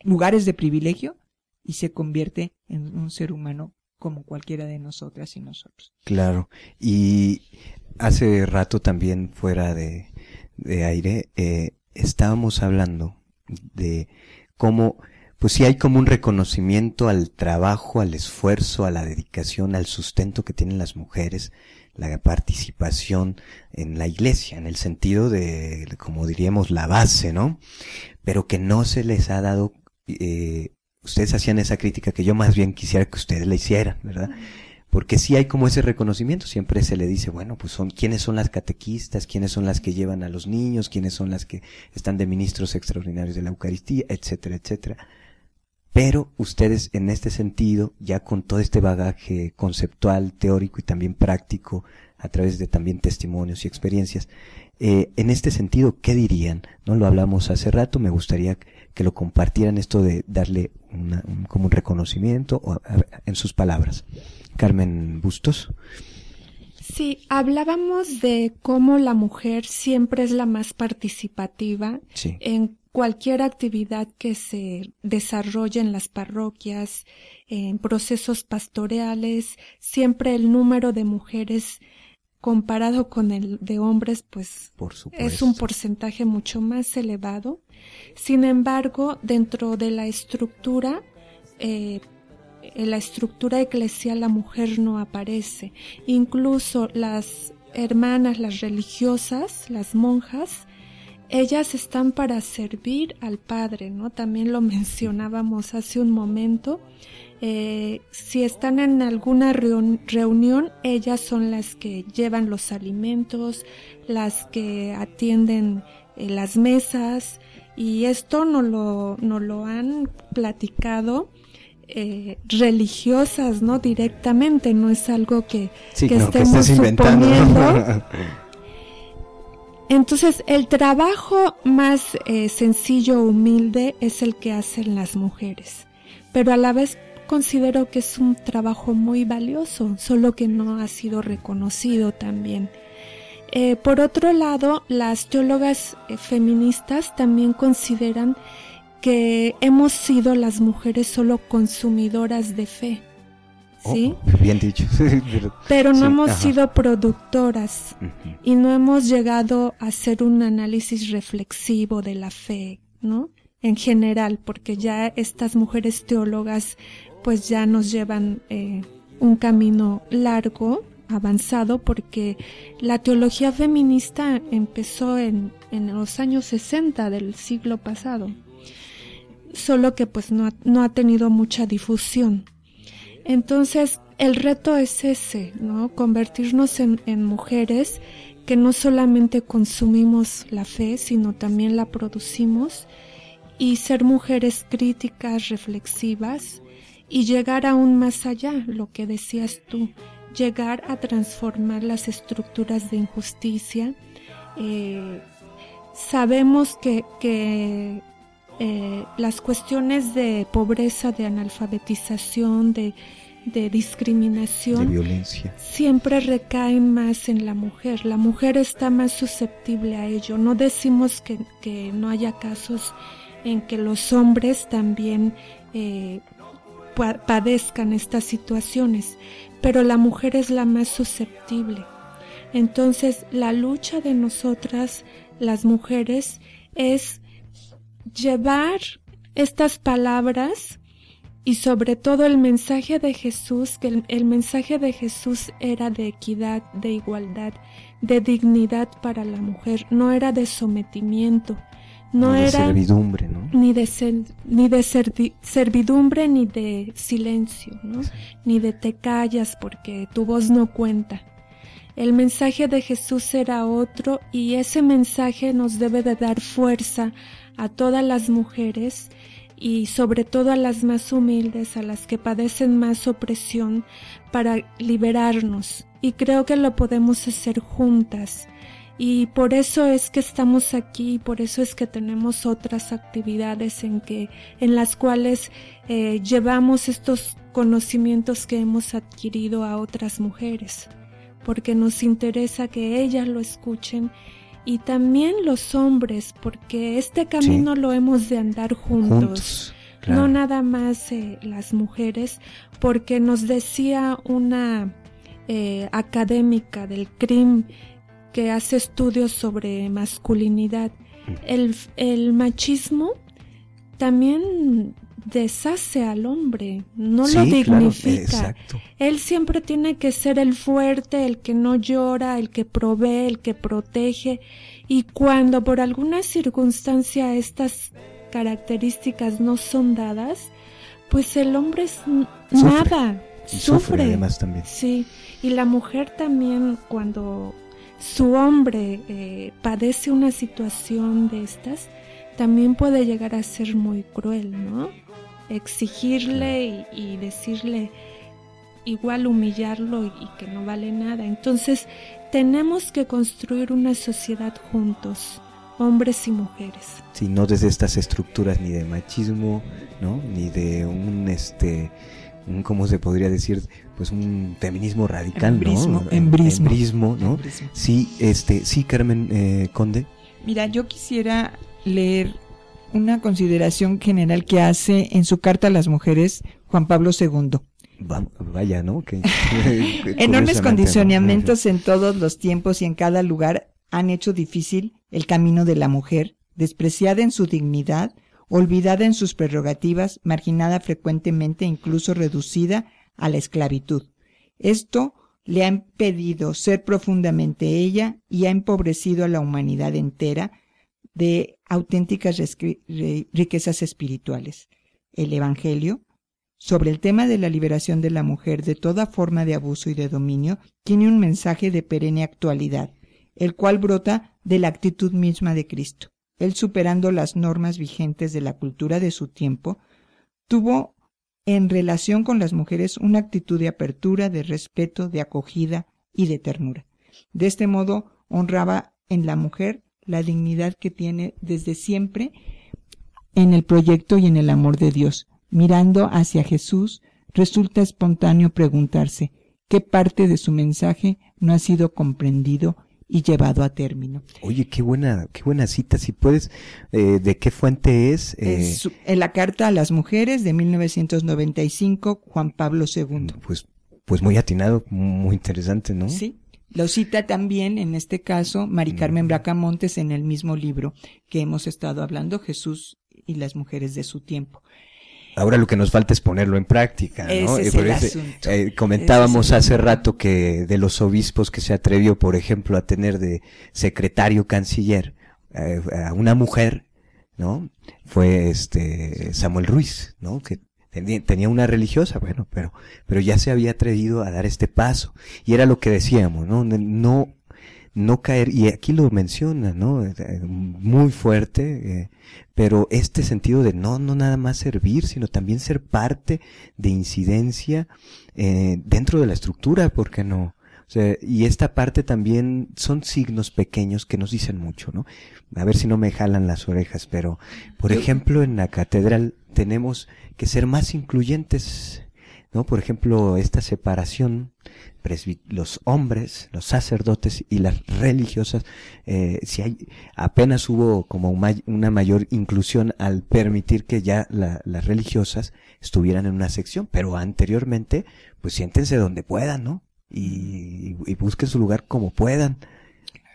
lugares de privilegio y se convierte en un ser humano como cualquiera de nosotras y nosotros. Claro. Y hace rato también fuera de, de aire eh, estábamos hablando de cómo, pues sí hay como un reconocimiento al trabajo, al esfuerzo, a la dedicación, al sustento que tienen las mujeres, la participación en la iglesia, en el sentido de, como diríamos, la base, ¿no? Pero que no se les ha dado, eh, ustedes hacían esa crítica que yo más bien quisiera que ustedes la hicieran, ¿verdad? Porque sí hay como ese reconocimiento, siempre se le dice, bueno, pues son, ¿quiénes son las catequistas? ¿Quiénes son las que llevan a los niños? ¿Quiénes son las que están de ministros extraordinarios de la Eucaristía? Etcétera, etcétera. Pero ustedes en este sentido, ya con todo este bagaje conceptual, teórico y también práctico, a través de también testimonios y experiencias, eh, en este sentido, ¿qué dirían? No lo hablamos hace rato, me gustaría que lo compartieran esto de darle un- como un reconocimiento en sus palabras. Carmen Bustos. Sí, hablábamos de cómo la mujer siempre es la más participativa Sí. en cualquier actividad que se desarrolle en las parroquias, en procesos pastoreales, siempre el número de mujeres comparado con el de hombres, pues Por es un porcentaje mucho más elevado. Sin embargo, dentro de la estructura, eh, en la estructura eclesial la mujer no aparece. Incluso las hermanas, las religiosas, las monjas, ellas están para servir al Padre, ¿no? También lo mencionábamos hace un momento. Eh, si están en alguna reun- reunión, ellas son las que llevan los alimentos, las que atienden eh, las mesas, y esto no lo, no lo han platicado eh, religiosas, ¿no? Directamente, no es algo que, Sí, que no, que estemos inventando. suponiendo. Entonces, el trabajo más eh, sencillo, humilde, es el que hacen las mujeres, pero a la vez considero que es un trabajo muy valioso, solo que no ha sido reconocido también. Eh, por otro lado, las teólogas eh, feministas también consideran que hemos sido las mujeres solo consumidoras de fe, ¿sí? Oh, bien dicho. Pero- no sí, hemos ajá. sido productoras y no hemos llegado a hacer un análisis reflexivo de la fe, ¿no? En general, porque ya estas mujeres teólogas pues ya nos llevan eh, un camino largo, avanzado, porque la teología feminista empezó en, en los años 60 del siglo pasado, solo que pues no ha, no ha tenido mucha difusión. Entonces, el reto es ese, ¿no? Convertirnos en, en mujeres que no solamente consumimos la fe, sino también la producimos y ser mujeres críticas, reflexivas y llegar aún más allá, lo que decías tú, llegar a transformar las estructuras de injusticia. Eh, sabemos que, que eh, las cuestiones de pobreza, de analfabetización, de, de De discriminación, violencia. siempre recaen más en la mujer. La mujer está más susceptible a ello. No decimos que, que no haya casos en que los hombres también eh, pa- padezcan estas situaciones, pero la mujer es la más susceptible. Entonces, la lucha de nosotras, las mujeres, es llevar estas palabras y sobre todo el mensaje de Jesús, que el, el mensaje de Jesús era de equidad, de igualdad, de dignidad para la mujer, no era de sometimiento, no de era servidumbre, ¿no? ni de, ser- ni de servi- servidumbre ni de silencio, ¿no? ni de te callas porque tu voz no cuenta. El mensaje de Jesús era otro y ese mensaje nos debe de dar fuerza a todas las mujeres y sobre todo a las más humildes, a las que padecen más opresión, para liberarnos. Y creo que lo podemos hacer juntas. Y por eso es que estamos aquí, por eso es que tenemos otras actividades en que, en las cuales eh, llevamos estos conocimientos que hemos adquirido a otras mujeres, porque nos interesa que ellas lo escuchen y también los hombres, porque este camino lo hemos de andar juntos. Juntos. claro. No nada más eh, las mujeres, porque nos decía una eh, académica del CRIM que hace estudios sobre masculinidad. El, el machismo también deshace al hombre, no Sí, lo dignifica. Él siempre tiene que ser el fuerte, el que no llora, el que provee, el que protege. Y cuando por alguna circunstancia estas características no son dadas, pues el hombre es Sufre. nada. Y sufre además también. Sí, y la mujer también cuando su hombre eh, padece una situación de estas, también puede llegar a ser muy cruel, ¿no? Exigirle y, y decirle igual humillarlo y, y que no vale nada. Entonces tenemos que construir una sociedad juntos, hombres y mujeres. Sí, no desde estas estructuras ni de machismo, ¿no? Ni de un, este, un, ¿cómo se podría decir? Pues un feminismo radical, Embrismo, ¿no? embrismo. Embrismo, ¿no? Embrismo. Sí, este, sí, Carmen eh, Conde. Mira, yo quisiera leer una consideración general que hace en su carta a las mujeres Juan Pablo II. Va- vaya, ¿no? Que, Enormes condicionamientos en todos los tiempos y en cada lugar han hecho difícil el camino de la mujer, despreciada en su dignidad, olvidada en sus prerrogativas, marginada frecuentemente, incluso reducida a la esclavitud. Esto le ha impedido ser profundamente ella y ha empobrecido a la humanidad entera de auténticas riquezas espirituales. El Evangelio, sobre el tema de la liberación de la mujer de toda forma de abuso y de dominio, tiene un mensaje de perenne actualidad, el cual brota de la actitud misma de Cristo. Él, superando las normas vigentes de la cultura de su tiempo, tuvo en relación con las mujeres una actitud de apertura, de respeto, de acogida y de ternura. De este modo honraba en la mujer la dignidad que tiene desde siempre en el proyecto y en el amor de Dios. Mirando hacia Jesús, resulta espontáneo preguntarse qué parte de su mensaje no ha sido comprendido y llevado a término. Oye, qué buena, qué buena cita. Si puedes, eh, ¿de qué fuente es? Eh, Es en la carta a las mujeres de 1995, Juan Pablo II. pues, pues muy atinado, muy interesante, ¿no? Sí. Lo cita también, en este caso, Mari Carmen Bracamontes en el mismo libro que hemos estado hablando, Jesús y las mujeres de su tiempo. Ahora lo que nos falta es ponerlo en práctica, ¿no? Ese es Eh, por el ese- asunto. eh, comentábamos Ese hace rato que de los obispos que se atrevió, por ejemplo, a tener de secretario canciller eh, a una mujer, ¿no? Fue este Samuel Ruiz, ¿no? Que tenía una religiosa, bueno, pero pero ya se había atrevido a dar este paso y era lo que decíamos, ¿no? No no caer, y aquí lo menciona, ¿no? Eh, Muy fuerte, eh, pero este sentido de no, no nada más servir, sino también ser parte de incidencia eh, dentro de la estructura, ¿por qué no? O sea, y esta parte también son signos pequeños que nos dicen mucho, ¿no? A ver si no me jalan las orejas, pero, por ejemplo, en la catedral tenemos que ser más incluyentes, ¿no? Por ejemplo, esta separación, los hombres, los sacerdotes y las religiosas, eh, si hay, apenas hubo como una mayor inclusión al permitir que ya la- las religiosas estuvieran en una sección, pero anteriormente, pues siéntense donde puedan, ¿no? Y, busquen su lugar como puedan,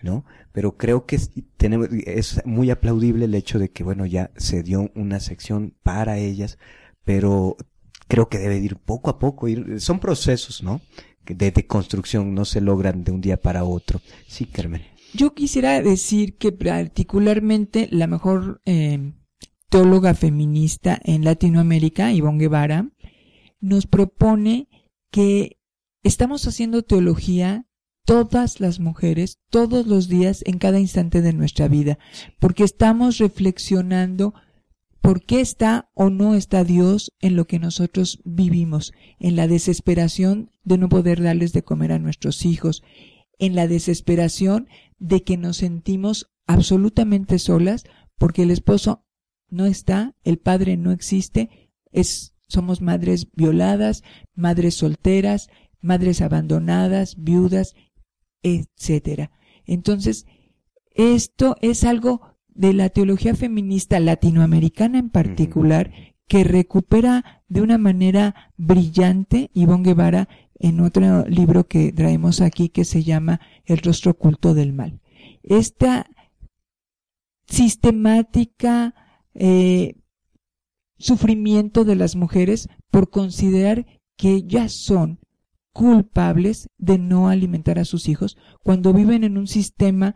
¿no? Pero creo que tenemos, es muy aplaudible el hecho de que, bueno, ya se dio una sección para ellas, pero creo que debe ir poco a poco, ir, son procesos, ¿no? De, de construcción no se logran de un día para otro. Sí, Carmen. Yo quisiera decir que particularmente la mejor eh, teóloga feminista en Latinoamérica, Ivonne Guevara, nos propone que estamos haciendo teología todas las mujeres, todos los días, en cada instante de nuestra vida, porque estamos reflexionando por qué está o no está Dios en lo que nosotros vivimos, en la desesperación de no poder darles de comer a nuestros hijos, en la desesperación de que nos sentimos absolutamente solas porque el esposo no está, el padre no existe, es, somos madres violadas, madres solteras, madres abandonadas, viudas, etcétera. Entonces, esto es algo de la teología feminista latinoamericana en particular que recupera de una manera brillante Ivonne Guevara en otro libro que traemos aquí que se llama El rostro oculto del mal. Esta sistemática eh, sufrimiento de las mujeres por considerar que ya son culpables de no alimentar a sus hijos cuando viven en un sistema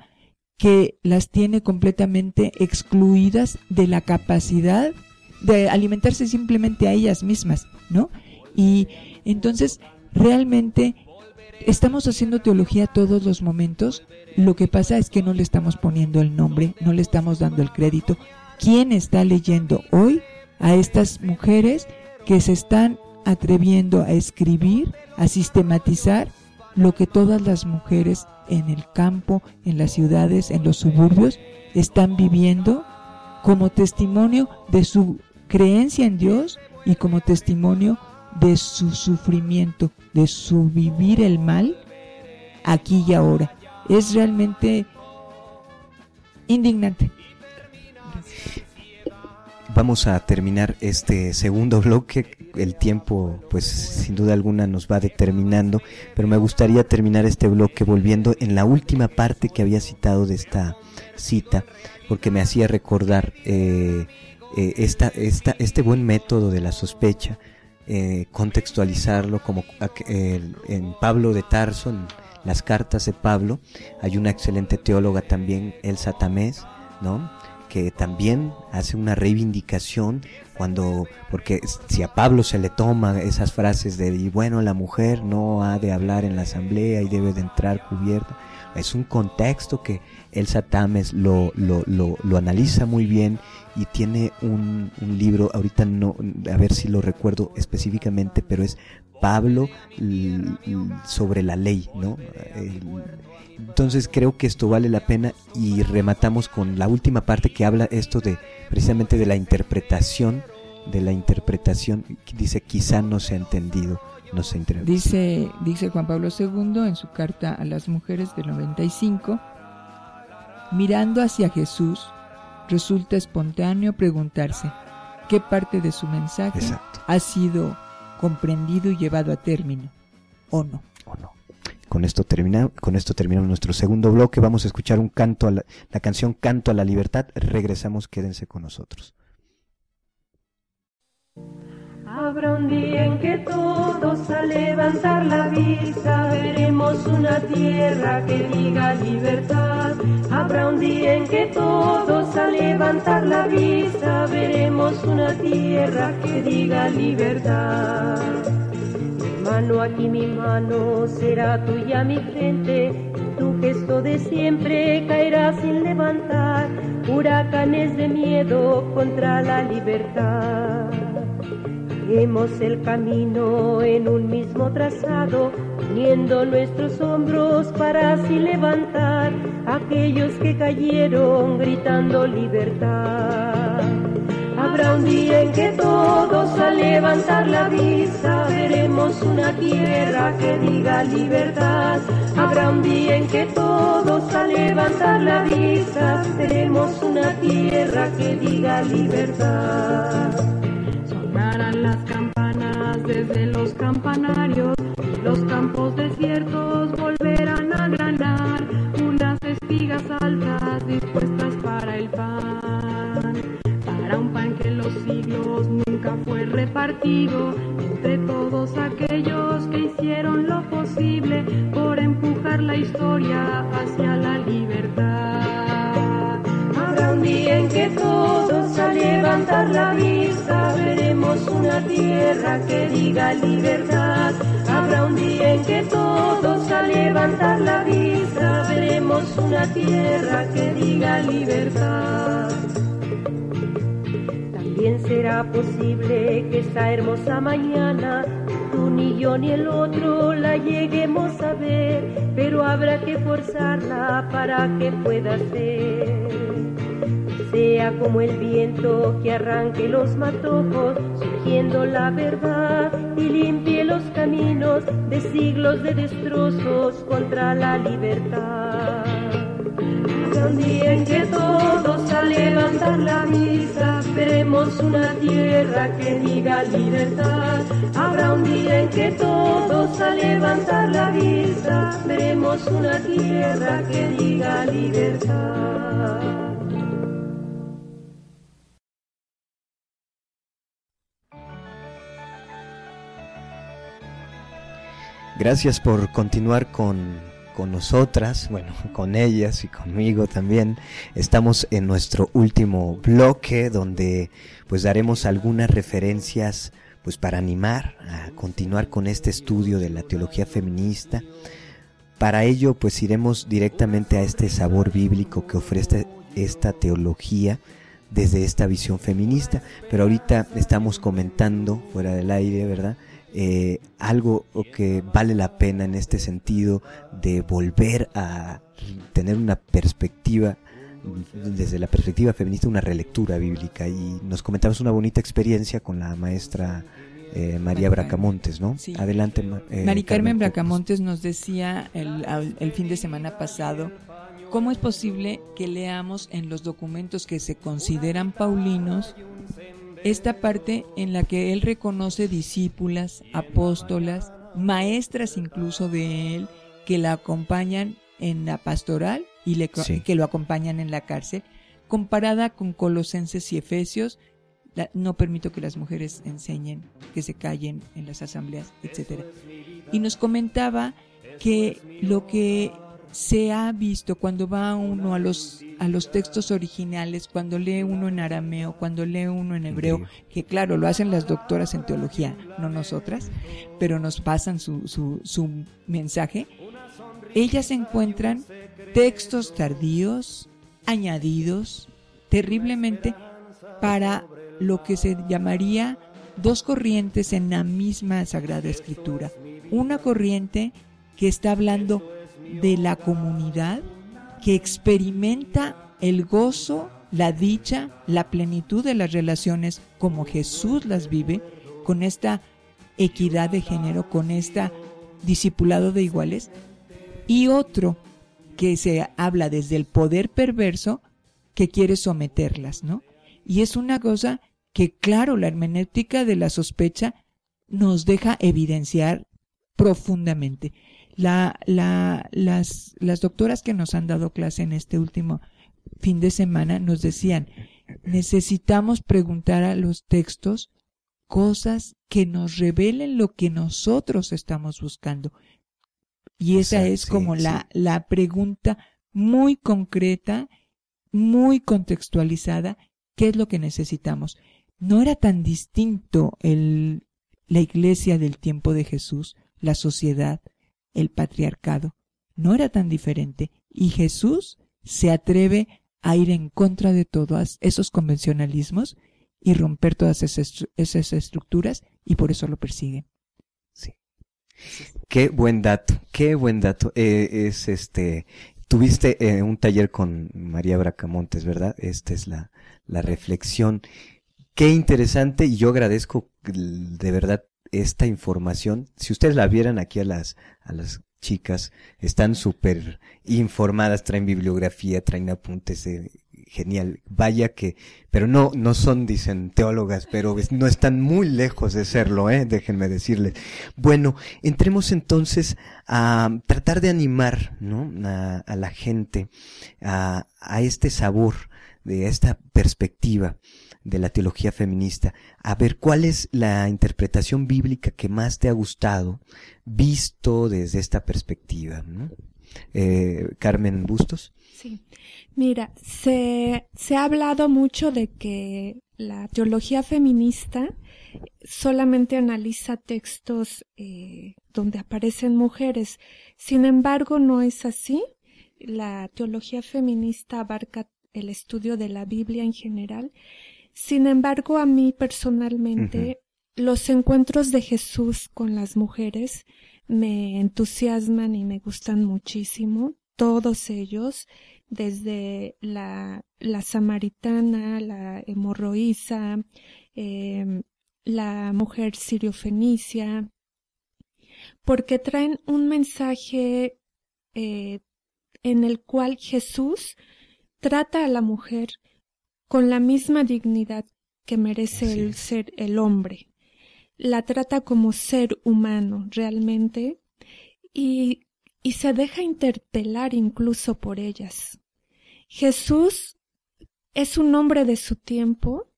que las tiene completamente excluidas de la capacidad de alimentarse simplemente a ellas mismas, ¿no? Y entonces realmente estamos haciendo teología todos los momentos, lo que pasa es que no le estamos poniendo el nombre, no le estamos dando el crédito. ¿Quién está leyendo hoy a estas mujeres que se están atreviendo a escribir, a sistematizar lo que todas las mujeres en el campo, en las ciudades, en los suburbios, están viviendo como testimonio de su creencia en Dios y como testimonio de su sufrimiento, de su vivir el mal aquí y ahora. Es realmente indignante. Vamos a terminar este segundo bloque. El tiempo, pues sin duda alguna nos va determinando, pero me gustaría terminar este bloque volviendo en la última parte que había citado de esta cita, porque me hacía recordar eh, eh, esta, esta, este buen método de la sospecha, eh, contextualizarlo como en Pablo de Tarso, en las cartas de Pablo, hay una excelente teóloga también, Elsa Tamés, ¿no? Que también hace una reivindicación cuando, porque si a Pablo se le toma esas frases de, y bueno, la mujer no ha de hablar en la asamblea y debe de entrar cubierta, es un contexto que Elsa Tames lo, lo, lo, lo analiza muy bien y tiene un, un libro, ahorita no, a ver si lo recuerdo específicamente, pero es Pablo l- l- sobre la ley, ¿no? Entonces creo que esto vale la pena y rematamos con la última parte que habla esto de precisamente de la interpretación, de la interpretación, dice quizá no se ha entendido, no se ha entendido. Dice, dice Juan Pablo II en su carta a las mujeres del 95, mirando hacia Jesús, resulta espontáneo preguntarse qué parte de su mensaje Exacto. ha sido comprendido y llevado a término, o no. Con esto con esto terminamos nuestro segundo bloque. Vamos a escuchar un canto a la canción Canto a la Libertad. Regresamos, quédense con nosotros. Habrá un día en que todos a levantar la vista veremos una tierra que diga libertad. Habrá un día en que todos a levantar la vista veremos una tierra que diga libertad. Mi mano aquí mi mano será tuya mi frente, tu gesto de siempre caerá sin levantar huracanes de miedo contra la libertad. Hemos el camino en un mismo trazado, uniendo nuestros hombros para así levantar a aquellos que cayeron gritando libertad. Habrá un día en que todos al levantar la vista veremos una tierra que diga libertad. Habrá un día en que todos al levantar la vista veremos una tierra que diga libertad. Sonarán las campanas desde los campanarios, los campos desiertos volverán a granar. Unas espigas altas dispuestas para el pan, para un pan que en los siglos nunca fue repartido. Entre todos aquellos que hicieron lo posible por empujar la historia hacia la libertad. Habrá un día en que todos al levantar la veremos una tierra que diga libertad. Habrá un día en que todos a levantar la vista veremos una tierra que diga libertad. También será posible que esa hermosa mañana tú ni yo ni el otro la lleguemos a ver, pero habrá que forzarla para que pueda ser. Sea como el viento que arranque los matojos, surgiendo la verdad y limpie los caminos de siglos de destrozos contra la libertad. Habrá un día en que todos a levantar la vista veremos una tierra que diga libertad. Habrá un día en que todos a levantar la vista veremos una tierra que diga libertad. Gracias por continuar con, con nosotras, bueno, con ellas y conmigo también. Estamos en nuestro último bloque donde pues daremos algunas referencias pues para animar a continuar con este estudio de la teología feminista. Para ello pues iremos directamente a este sabor bíblico que ofrece esta teología desde esta visión feminista, pero ahorita estamos comentando fuera del aire, ¿verdad? Eh, algo que vale la pena en este sentido de volver a tener una perspectiva desde la perspectiva feminista una relectura bíblica y nos comentabas una bonita experiencia con la maestra eh, María Bracamontes, ¿no? Sí. Adelante. Eh, Mari Carmen Bracamontes nos decía el, el fin de semana pasado cómo es posible que leamos en los documentos que se consideran paulinos esta parte en la que él reconoce discípulas, apóstolas, maestras incluso de él que la acompañan en la pastoral y le, Sí. que lo acompañan en la cárcel, comparada con Colosenses y Efesios. la- no permito que las mujeres enseñen, que se callen en las asambleas, etcétera. Y nos comentaba que lo que se ha visto cuando va uno a los a los textos originales, cuando lee uno en arameo, cuando lee uno en hebreo, que claro, lo hacen las doctoras en teología, no nosotras, pero nos pasan su, su, su mensaje, ellas encuentran textos tardíos, añadidos, terriblemente, para lo que se llamaría dos corrientes en la misma Sagrada Escritura. Una corriente que está hablando de la comunidad, que experimenta el gozo, la dicha, la plenitud de las relaciones como Jesús las vive, con esta equidad de género, con esta discipulado de iguales, y otro que se habla desde el poder perverso que quiere someterlas, ¿no? Y es una cosa que, claro, la hermenéutica de la sospecha nos deja evidenciar profundamente. La, la, las, las doctoras que nos han dado clase en este último fin de semana nos decían, necesitamos preguntar a los textos cosas que nos revelen lo que nosotros estamos buscando. Y esa es sí, como sí. la, la pregunta muy concreta, muy contextualizada, ¿qué es lo que necesitamos? No era tan distinto el, la iglesia del tiempo de Jesús, la sociedad, el patriarcado. No era tan diferente. Y Jesús se atreve a ir en contra de todos esos convencionalismos y romper todas esas, esas estructuras y por eso lo persiguen. Sí. Qué buen dato, qué buen dato. Eh, es este, tuviste eh, un taller con María Bracamontes, ¿verdad? Esta es la, la reflexión. Qué interesante y yo agradezco de verdad esta información. Si ustedes la vieran aquí a las, a las chicas, están súper informadas, traen bibliografía, traen apuntes, eh, genial. Vaya que, pero no, no son, dicen, teólogas, pero no están muy lejos de serlo, eh, déjenme decirles. Bueno, entremos entonces a tratar de animar, ¿no? A, a la gente, a, a este sabor, de esta perspectiva de la teología feminista, a ver cuál es la interpretación bíblica que más te ha gustado, visto desde esta perspectiva, ¿no? Eh, Carmen Bustos. Sí. Mira, se, se ha hablado mucho de que la teología feminista solamente analiza textos eh, donde aparecen mujeres. Sin embargo, no es así. La teología feminista abarca el estudio de la Biblia en general. Sin embargo, a mí personalmente, los encuentros de Jesús con las mujeres me entusiasman y me gustan muchísimo. Todos ellos, desde la, la samaritana, la hemorroísa, eh, la mujer siriofenicia, porque traen un mensaje eh, en el cual Jesús trata a la mujer con la misma dignidad que merece el ser el hombre. La trata como ser humano realmente y, y se deja interpelar incluso por ellas. Jesús es un hombre de su tiempo.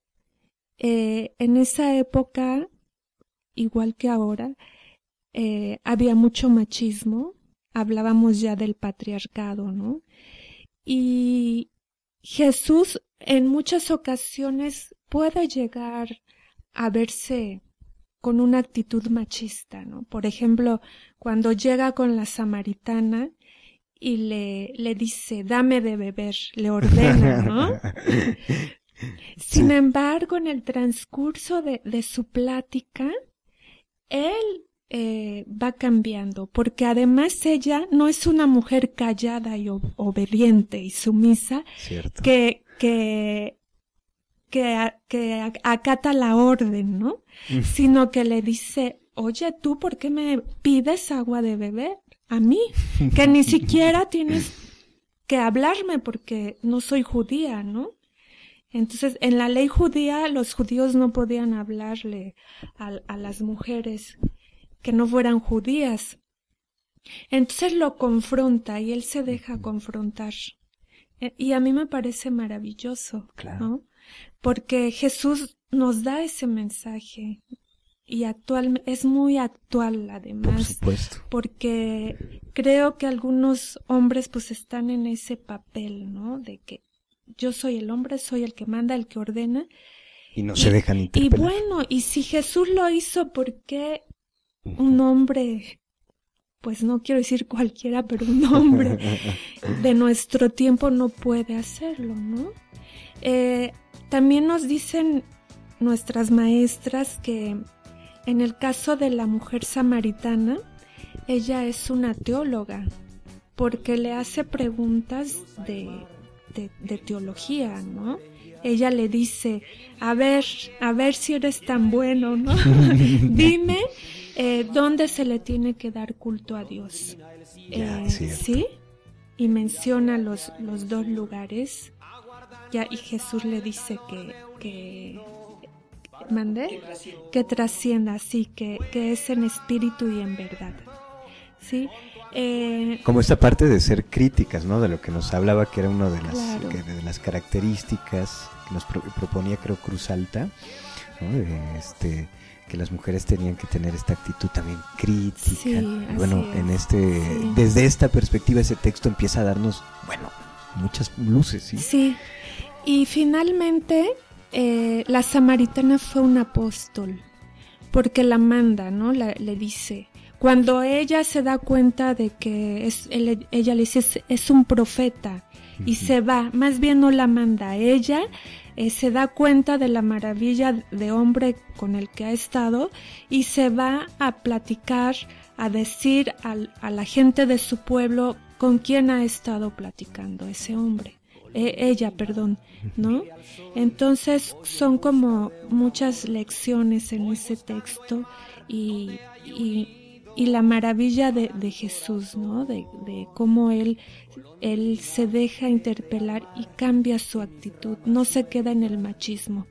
Eh, en esa época, igual que ahora, eh, había mucho machismo. Hablábamos ya del patriarcado, ¿no? Y Jesús en muchas ocasiones puede llegar a verse con una actitud machista, ¿no? Por ejemplo, cuando llega con la samaritana y le, le dice, dame de beber, le ordena, ¿no? Sin embargo, en el transcurso de, de su plática, él eh, va cambiando, porque además ella no es una mujer callada y obediente y sumisa, Cierto. que, que, que, a- que acata la orden, ¿no? Sino que le dice, oye, tú, ¿por qué me pides agua de beber? A mí, que ni siquiera tienes que hablarme porque no soy judía, ¿no? Entonces, en la ley judía, los judíos no podían hablarle a, a las mujeres que no fueran judías. Entonces lo confronta y él se deja confrontar. Eh, Y a mí me parece maravilloso, Claro. ¿no? Porque Jesús nos da ese mensaje y actual, es muy actual Por además supuesto. porque creo que algunos hombres pues están en ese papel, ¿no? De que yo soy el hombre, soy el que manda, el que ordena. Y no se dejan Y interpelar. bueno, y si Jesús lo hizo, ¿por qué un hombre, pues no quiero decir cualquiera, pero un hombre de nuestro tiempo no puede hacerlo, ¿no? Eh, también nos dicen nuestras maestras que en el caso de la mujer samaritana, ella es una teóloga, porque le hace preguntas de, de, de teología, ¿no? Ella le dice, a ver, a ver si eres tan bueno, ¿no? Dime eh, dónde se le tiene que dar culto a Dios. Eh, sí, y menciona los, los dos lugares. Ya, y Jesús le dice que, que ¿Mandé? Que trascienda, sí, que, que es en espíritu y en verdad. ¿Sí? Eh, Como esta parte de ser críticas, ¿no? De lo que nos hablaba, que era una de las, Claro. que- de las características que nos pro- proponía, creo, Cruz Alta, ¿no? Este, que las mujeres tenían que tener esta actitud también crítica. Sí, bueno, así en es, este, sí. desde esta perspectiva, ese texto empieza a darnos, bueno, muchas luces, ¿sí? sí. Y finalmente, eh, la samaritana fue un apóstol, porque la manda, ¿no? La- le dice. Cuando ella se da cuenta de que es, él- ella le dice, es, es un profeta, y se va, más bien no la manda, ella eh, se da cuenta de la maravilla de hombre con el que ha estado y se va a platicar, a decir al- a la gente de su pueblo con quién ha estado platicando ese hombre. Eh, ella, perdón, ¿no? Entonces son como muchas lecciones en ese texto y, y, y la maravilla de, de Jesús, ¿no? De, de cómo él, él se deja interpelar y cambia su actitud, no se queda en el machismo.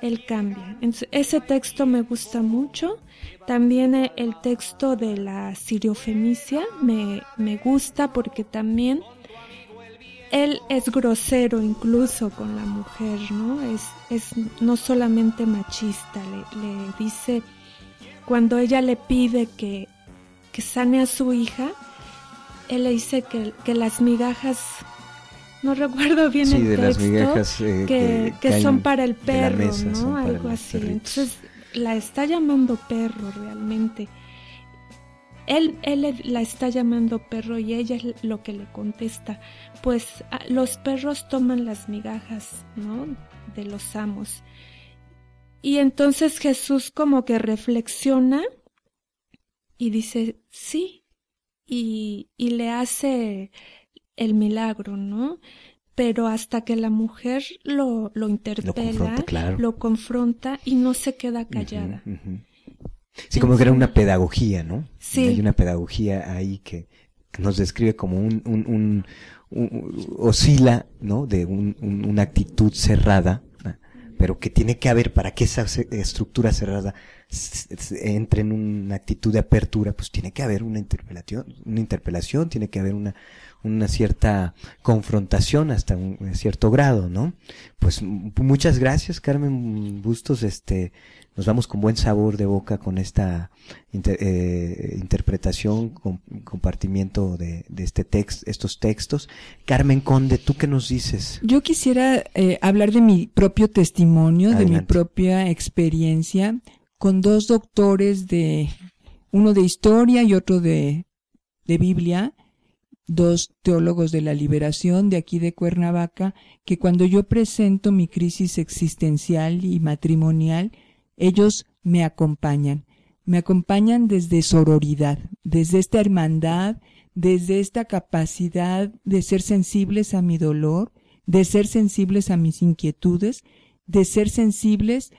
Él cambia. Ese texto me gusta mucho. También eh, el texto de la siriofenicia me, me gusta porque también él es grosero incluso con la mujer, ¿no? Es, es no solamente machista, le, le dice, cuando ella le pide que, que sane a su hija, él le dice que, que las migajas no recuerdo bien Sí, el de las texto, migajas eh, que, que son para el perro, mesa, ¿no? Algo así. Entonces la está llamando perro realmente. Él, él la está llamando perro y ella es lo que le contesta. Pues ah, los perros toman las migajas, ¿no? De los amos. Y entonces Jesús como que reflexiona y dice, sí, y, y le hace el milagro, ¿no? Pero hasta que la mujer lo, lo interpela, confronta, claro. lo confronta y no se queda callada. Sí, como que era una pedagogía, ¿no? Sí. Hay una pedagogía ahí que, nos describe como un, un, un- un- oscila, ¿no? De un- un- una actitud cerrada. Pero que tiene que haber para que esa estructura cerrada entre en una actitud de apertura, pues tiene que haber una interpelación, una interpelación, tiene que haber una, una cierta confrontación hasta un, cierto grado, ¿no? Pues muchas gracias, Carmen Bustos, este, nos vamos con buen sabor de boca con esta inter- eh, interpretación, com- compartimiento de, de este text, estos textos. Carmen Conde, ¿tú qué nos dices? Yo quisiera eh, hablar de mi propio testimonio, de mi propia experiencia con dos doctores de, uno de historia y otro de, de Biblia, dos teólogos de la liberación de aquí de Cuernavaca, que cuando yo presento mi crisis existencial y matrimonial, ellos me acompañan. Me acompañan desde sororidad, desde esta hermandad, desde esta capacidad de ser sensibles a mi dolor, de ser sensibles a mis inquietudes, de ser sensibles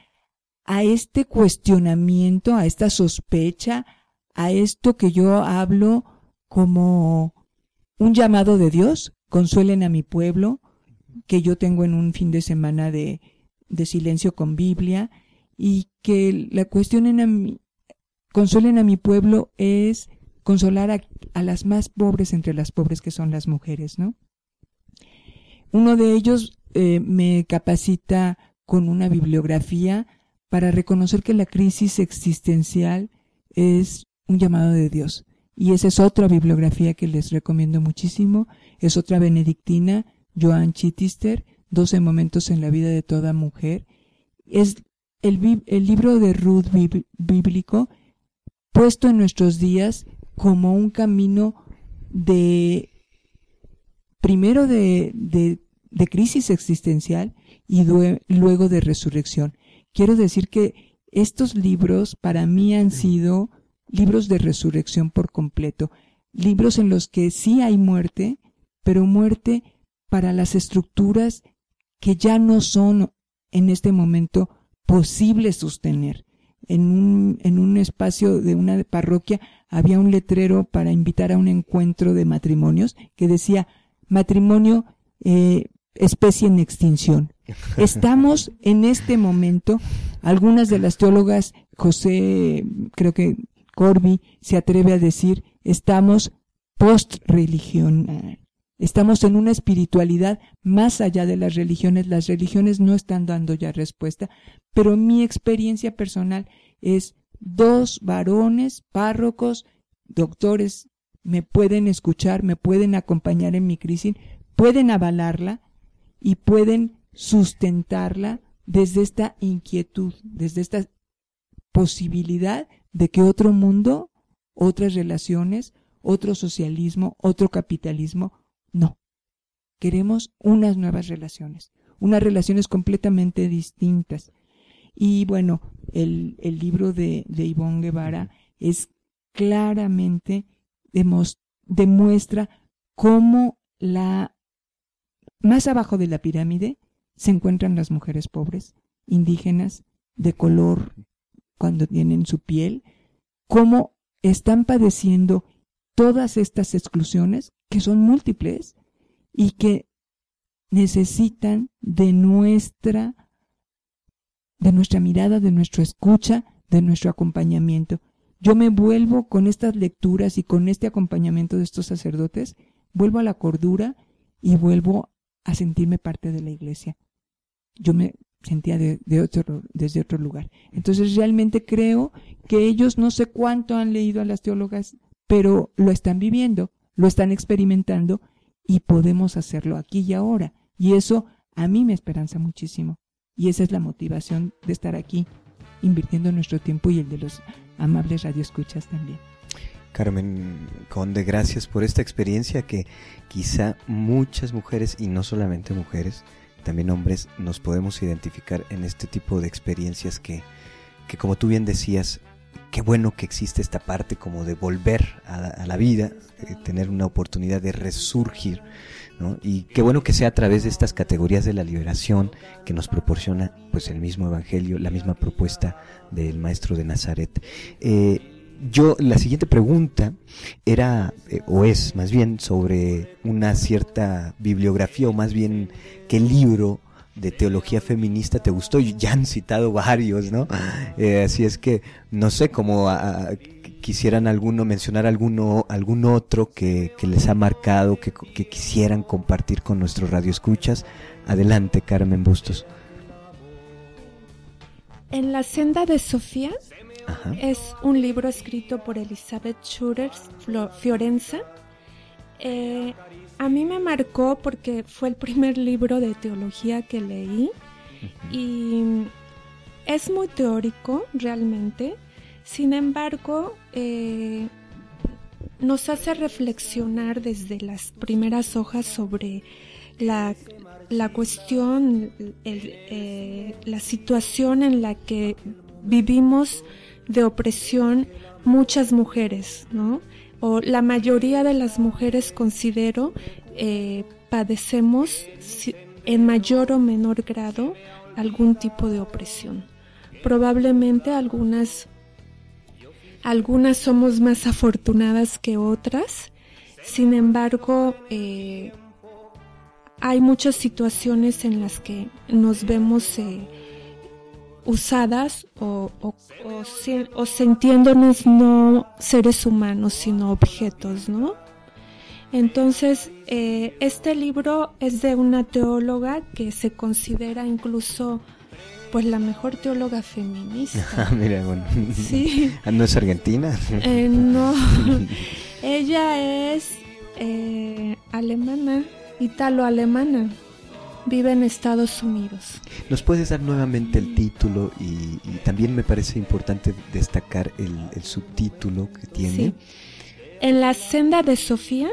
a este cuestionamiento, a esta sospecha, a esto que yo hablo como un llamado de Dios, consuelen a mi pueblo, que yo tengo en un fin de semana de, de silencio con Biblia, y que la cuestionen a mi, consuelen a mi pueblo es consolar a, a las más pobres entre las pobres que son las mujeres, ¿no? Uno de ellos eh, me capacita con una bibliografía para reconocer que la crisis existencial es un llamado de Dios. Y esa es otra bibliografía que les recomiendo muchísimo. Es otra benedictina, Joan Chittister, 12 momentos en la vida de toda mujer. Es el, el libro de Ruth bíblico puesto en nuestros días como un camino de primero de, de, de crisis existencial y luego de resurrección. Quiero decir que estos libros para mí han sido libros de resurrección por completo, libros en los que sí hay muerte, pero muerte para las estructuras que ya no son en este momento posibles sostener. En un, en un espacio de una parroquia había un letrero para invitar a un encuentro de matrimonios que decía matrimonio eh, especie en extinción. Estamos en este momento, algunas de las teólogas, José, creo que Corby, se atreve a decir, estamos post-religional. Estamos en una espiritualidad más allá de las religiones. Las religiones no están dando ya respuesta, pero mi experiencia personal es dos varones, párrocos, doctores, me pueden escuchar, me pueden acompañar en mi crisis, pueden avalarla y pueden sustentarla desde esta inquietud, desde esta posibilidad de que otro mundo, otras relaciones, otro socialismo, otro capitalismo, no. Queremos unas nuevas relaciones, unas relaciones completamente distintas. Y bueno, el, el libro de, de Ivonne Guevara es claramente demuestra cómo la más abajo de la pirámide se encuentran las mujeres pobres, indígenas, de color, cuando tienen su piel, cómo están padeciendo todas estas exclusiones, que son múltiples, y que necesitan de nuestra, de nuestra mirada, de nuestra escucha, de nuestro acompañamiento. Yo me vuelvo con estas lecturas y con este acompañamiento de estos sacerdotes, vuelvo a la cordura y vuelvo a sentirme parte de la iglesia. Yo me sentía de, de otro, desde otro lugar. Entonces realmente creo que ellos no sé cuánto han leído a las teólogas, pero lo están viviendo, lo están experimentando y podemos hacerlo aquí y ahora. Y eso a mí me esperanza muchísimo. Y esa es la motivación de estar aquí, invirtiendo nuestro tiempo y el de los amables radioescuchas también. Carmen Conde, gracias por esta experiencia que quizá muchas mujeres, y no solamente mujeres, también hombres, nos podemos identificar en este tipo de experiencias que, que como tú bien decías, qué bueno que existe esta parte como de volver a la, vida, eh, tener una oportunidad de resurgir, ¿no? Y qué bueno que sea a través de estas categorías de la liberación que nos proporciona pues el mismo evangelio, la misma propuesta del maestro de Nazaret. Eh, yo, la siguiente pregunta era, eh, o es más bien, sobre una cierta bibliografía, o más bien, qué libro de teología feminista te gustó. Ya han citado varios, ¿no? Eh, así es que, no sé, como ah, ah, quisieran alguno, mencionar alguno, algún otro que, que les ha marcado, que, que quisieran compartir con nuestros radioescuchas. Adelante, Carmen Bustos. En la senda de Sofía Ajá. es un libro escrito por Elizabeth Schurers Flo- Fiorenza. Eh, a mí me marcó porque fue el primer libro de teología que leí y es muy teórico realmente. Sin embargo, eh, nos hace reflexionar desde las primeras hojas sobre la, la cuestión, el- eh, la situación en la que vivimos de opresión muchas mujeres, ¿no? O la mayoría de las mujeres considero eh, padecemos en mayor o menor grado algún tipo de opresión. Probablemente algunas algunas somos más afortunadas que otras, sin embargo, eh, hay muchas situaciones en las que nos vemos eh, usadas o, o, o si- o sintiéndonos no seres humanos, sino objetos, ¿no? Entonces, eh, este libro es de una teóloga que se considera incluso pues la mejor teóloga feminista. Ah, mira, bueno. Sí. Ah, ¿No es argentina? Eh, no, ella es eh, alemana, italo-alemana. Vive en Estados Unidos. ¿Nos puedes dar nuevamente el título y, y también me parece importante destacar el, el subtítulo que tiene? Sí. En la senda de Sofía,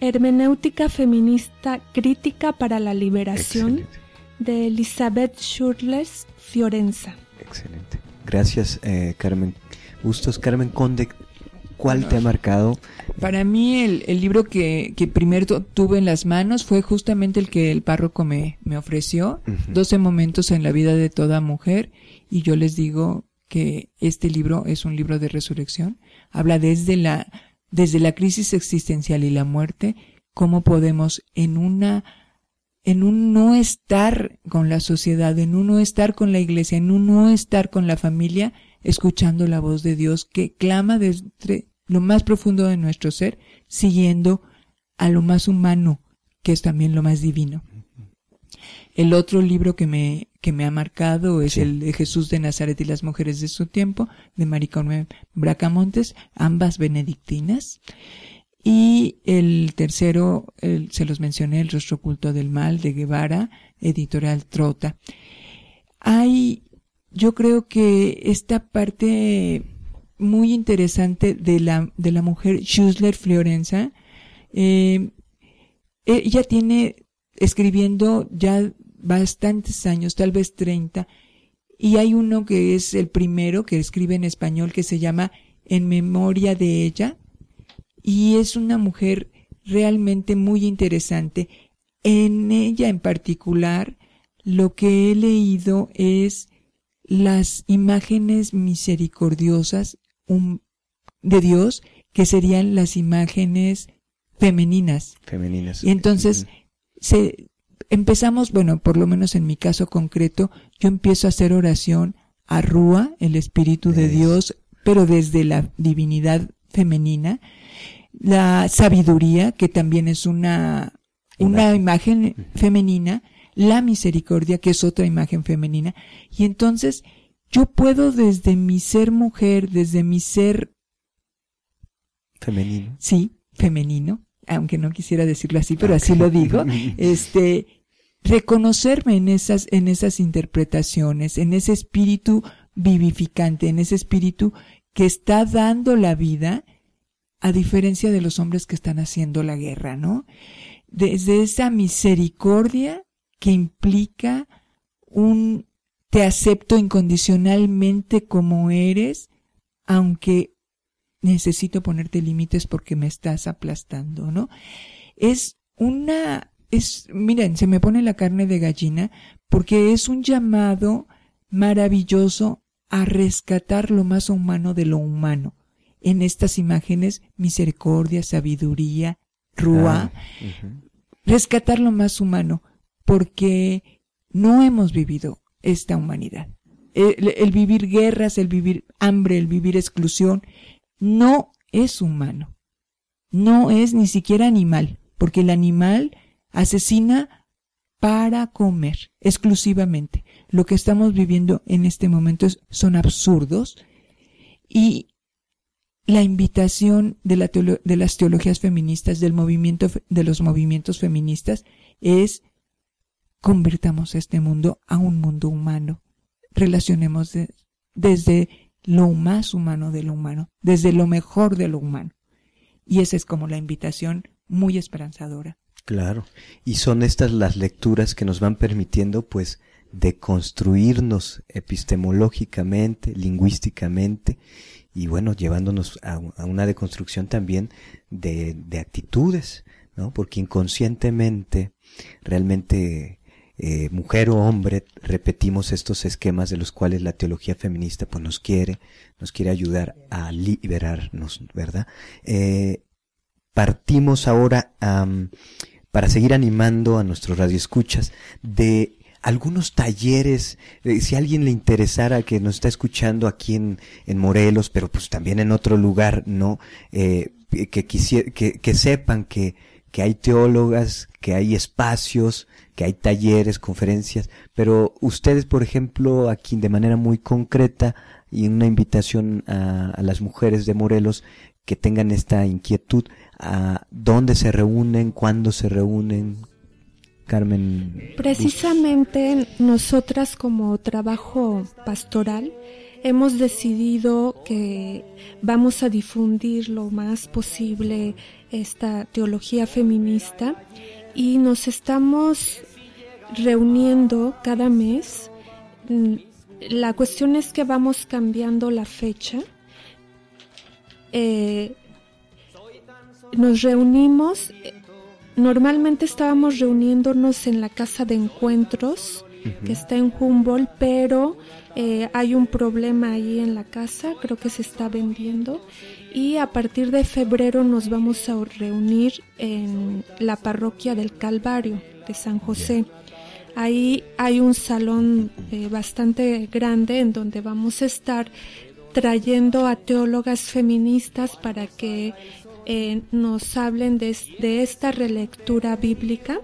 hermenéutica feminista crítica para la liberación Excelente, de Elizabeth Schurles Fiorenza. excelente. Gracias, eh, Carmen Bustos. Carmen Conde, ¿cuál te ha marcado? Para mí el, el libro que, que primero tu- tuve en las manos fue justamente el que el párroco me, me ofreció, Ujú. 12 momentos en la vida de toda mujer, y yo les digo que este libro es un libro de resurrección. Habla desde la, desde la crisis existencial y la muerte, cómo podemos en una, en un no estar con la sociedad, en un no estar con la iglesia, en un no estar con la familia, escuchando la voz de Dios que clama desde lo más profundo de nuestro ser, siguiendo a lo más humano, que es también lo más divino. El otro libro que me, que me ha marcado es Sí. el de Jesús de Nazaret y las mujeres de su tiempo, de Maricarmen Bracamontes, ambas benedictinas. Y el tercero, el- se los mencioné, El rostro oculto del mal, de Guevara, editorial Trota. Hay, yo creo que esta parte muy interesante de la, de la mujer Schusler Fiorenza, eh, ella tiene escribiendo ya bastantes años, tal vez 30, y hay uno que es el primero que escribe en español que se llama En memoria de ella, y es una mujer realmente muy interesante. En ella en particular, lo que he leído es las imágenes misericordiosas um, de Dios, que serían las imágenes femeninas. Femeninas. Y entonces se, empezamos, bueno, por lo menos en mi caso concreto, yo empiezo a hacer oración a Rúa, el Espíritu de. Dios, pero desde la divinidad femenina, la sabiduría, que también es una, una imagen femenina, la misericordia, que es otra imagen femenina, y entonces yo puedo desde mi ser mujer, desde mi ser Femenino. sí, femenino, aunque no quisiera decirlo así, pero así lo digo, este, reconocerme en esas, en esas interpretaciones, en ese espíritu vivificante, en ese espíritu que está dando la vida, a diferencia de los hombres que están haciendo la guerra, ¿no? Desde esa misericordia que implica un te acepto incondicionalmente como eres, aunque necesito ponerte límites porque me estás aplastando, ¿no? Es una, es, miren, se me pone la carne de gallina porque es un llamado maravilloso a rescatar lo más humano de lo humano. En estas imágenes, misericordia, sabiduría, rúa, rescatar lo más humano, porque no hemos vivido esta humanidad. El, vivir guerras, el vivir hambre, el vivir exclusión, no es humano. No es ni siquiera animal, porque el animal asesina para comer exclusivamente. Lo que estamos viviendo en este momento son absurdos y la invitación de, la de las teologías feministas, del movimiento, de los movimientos feministas, es convirtamos este mundo a un mundo humano. Relacionemos de- desde lo más humano de lo humano, desde lo mejor de lo humano. Y esa es como la invitación muy esperanzadora. Claro. Y son estas las lecturas que nos van permitiendo, pues, deconstruirnos epistemológicamente, lingüísticamente, y bueno, llevándonos a, a una deconstrucción también de, de actitudes, ¿no? Porque inconscientemente, realmente, eh, mujer o hombre, repetimos estos esquemas de los cuales la teología feminista, pues, nos quiere, nos quiere ayudar a liberarnos, ¿verdad? Eh, partimos ahora para seguir animando a nuestros radioescuchas de algunos talleres, eh, si a alguien le interesara que nos está escuchando aquí en, en Morelos, pero pues también en otro lugar, ¿no? Que, quisiera, que, que sepan que, que hay teólogas, que hay espacios, que hay talleres, conferencias, pero ustedes, por ejemplo, aquí de manera muy concreta y una invitación a, a las mujeres de Morelos que tengan esta inquietud, a dónde se reúnen, cuándo se reúnen, Carmen. Precisamente nosotras como trabajo pastoral hemos decidido que vamos a difundir lo más posible esta teología feminista y nos estamos reuniendo cada mes. Mm, La cuestión es que vamos cambiando la fecha. Eh, nos reunimos Normalmente estábamos reuniéndonos en la casa de encuentros que está en Humboldt, pero eh, hay un problema ahí en la casa, creo que se está vendiendo y a partir de febrero nos vamos a reunir en la parroquia del Calvario de San José. Ahí hay un salón eh, bastante grande en donde vamos a estar trayendo a teólogas feministas para que eh, nos hablen de, de, esta relectura bíblica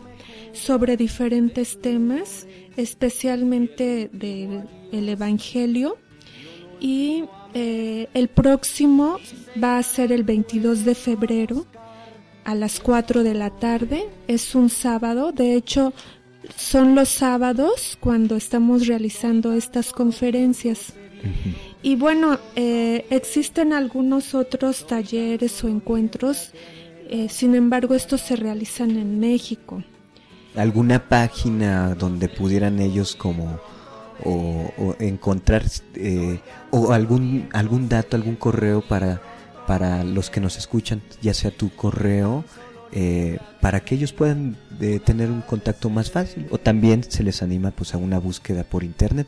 sobre diferentes temas, especialmente del el Evangelio. Y eh, el próximo va a ser el 22 de febrero a las 4 de la tarde. Es un sábado, de hecho son los sábados cuando estamos realizando estas conferencias. Y bueno, eh, existen algunos otros talleres o encuentros, eh, sin embargo estos se realizan en México. ¿Alguna página donde pudieran ellos como o, o encontrar eh, o algún algún dato, algún correo para para los que nos escuchan, ya sea tu correo, eh, para que ellos puedan eh, tener un contacto más fácil o también se les anima pues a una búsqueda por internet.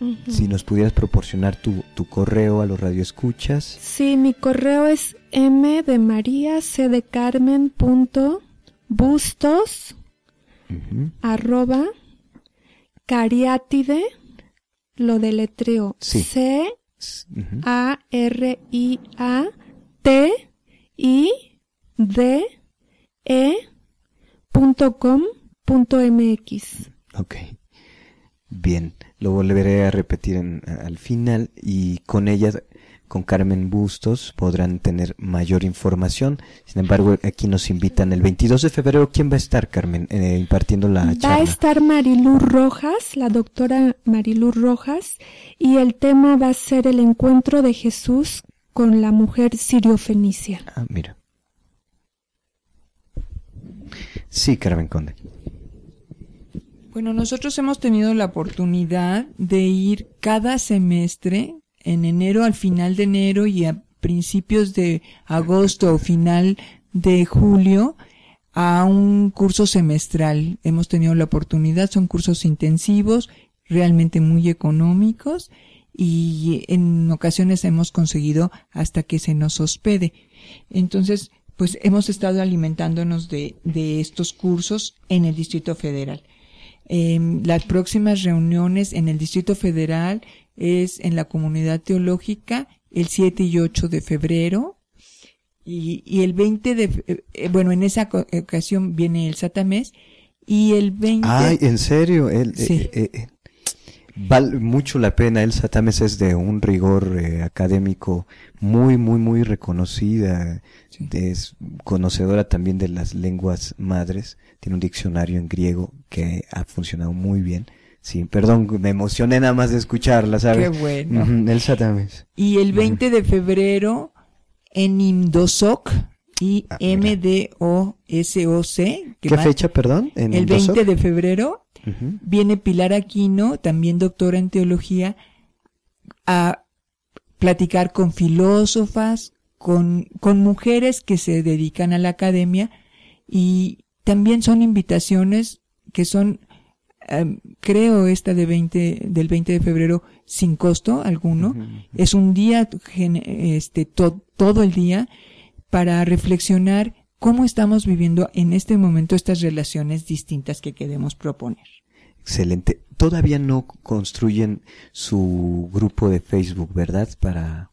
Uh -huh. Si nos pudieras proporcionar tu, tu, correo a los radioescuchas. Sí, mi correo es m de María c de Carmen punto bustos uh -huh. arroba cariátide lo deletreo sí. c a r i a t i d e punto com punto mx. Okay. Bien, lo volveré a repetir en, al final y con ellas con Carmen Bustos podrán tener mayor información. Sin embargo, aquí nos invitan el 22 de febrero. ¿Quién va a estar, Carmen, eh, impartiendo la Va a estar Mariluz Rojas, la doctora Mariluz Rojas, y el tema va a ser el encuentro de Jesús con la mujer sirio-fenicia. Ah, mira. Sí, Carmen Conde. Bueno, nosotros hemos tenido la oportunidad de ir cada semestre, en enero, al final de enero y a principios de agosto o final de julio, a un curso semestral. Hemos tenido la oportunidad, son cursos intensivos, realmente muy económicos y en ocasiones hemos conseguido hasta que se nos hospede. Entonces, pues hemos estado alimentándonos de, de estos cursos en el Distrito Federal. Em, las próximas reuniones en el Distrito Federal es en la comunidad teológica el 7 y 8 de febrero. Y, y el 20 de, fe- eh, bueno, en esa ocasión viene el Satamés. Y el 20, Ay, en serio, el, Sí. eh, eh, eh, vale mucho la pena. Elsa Tames es de un rigor eh, académico muy, muy, muy reconocida. Sí. Es conocedora también de las lenguas madres. Tiene un diccionario en griego que ha funcionado muy bien. Sí, perdón, me emocioné nada más de escucharla, ¿sabes? Qué bueno. Elsa Tames. y el 20 de febrero en Imdosoc, y Ah. M-D-O-S-O-C. ¿Qué fecha, perdón? En El Indosoc? 20 de febrero viene Pilar Aquino, también doctora en teología, a platicar con filósofas, con, con mujeres que se dedican a la academia y también son invitaciones que son, creo esta de 20, del 20 de febrero sin costo alguno. Es un día, este, to- todo el día para reflexionar cómo estamos viviendo en este momento estas relaciones distintas que queremos proponer. Excelente. Todavía no construyen su grupo de Facebook, ¿verdad? Para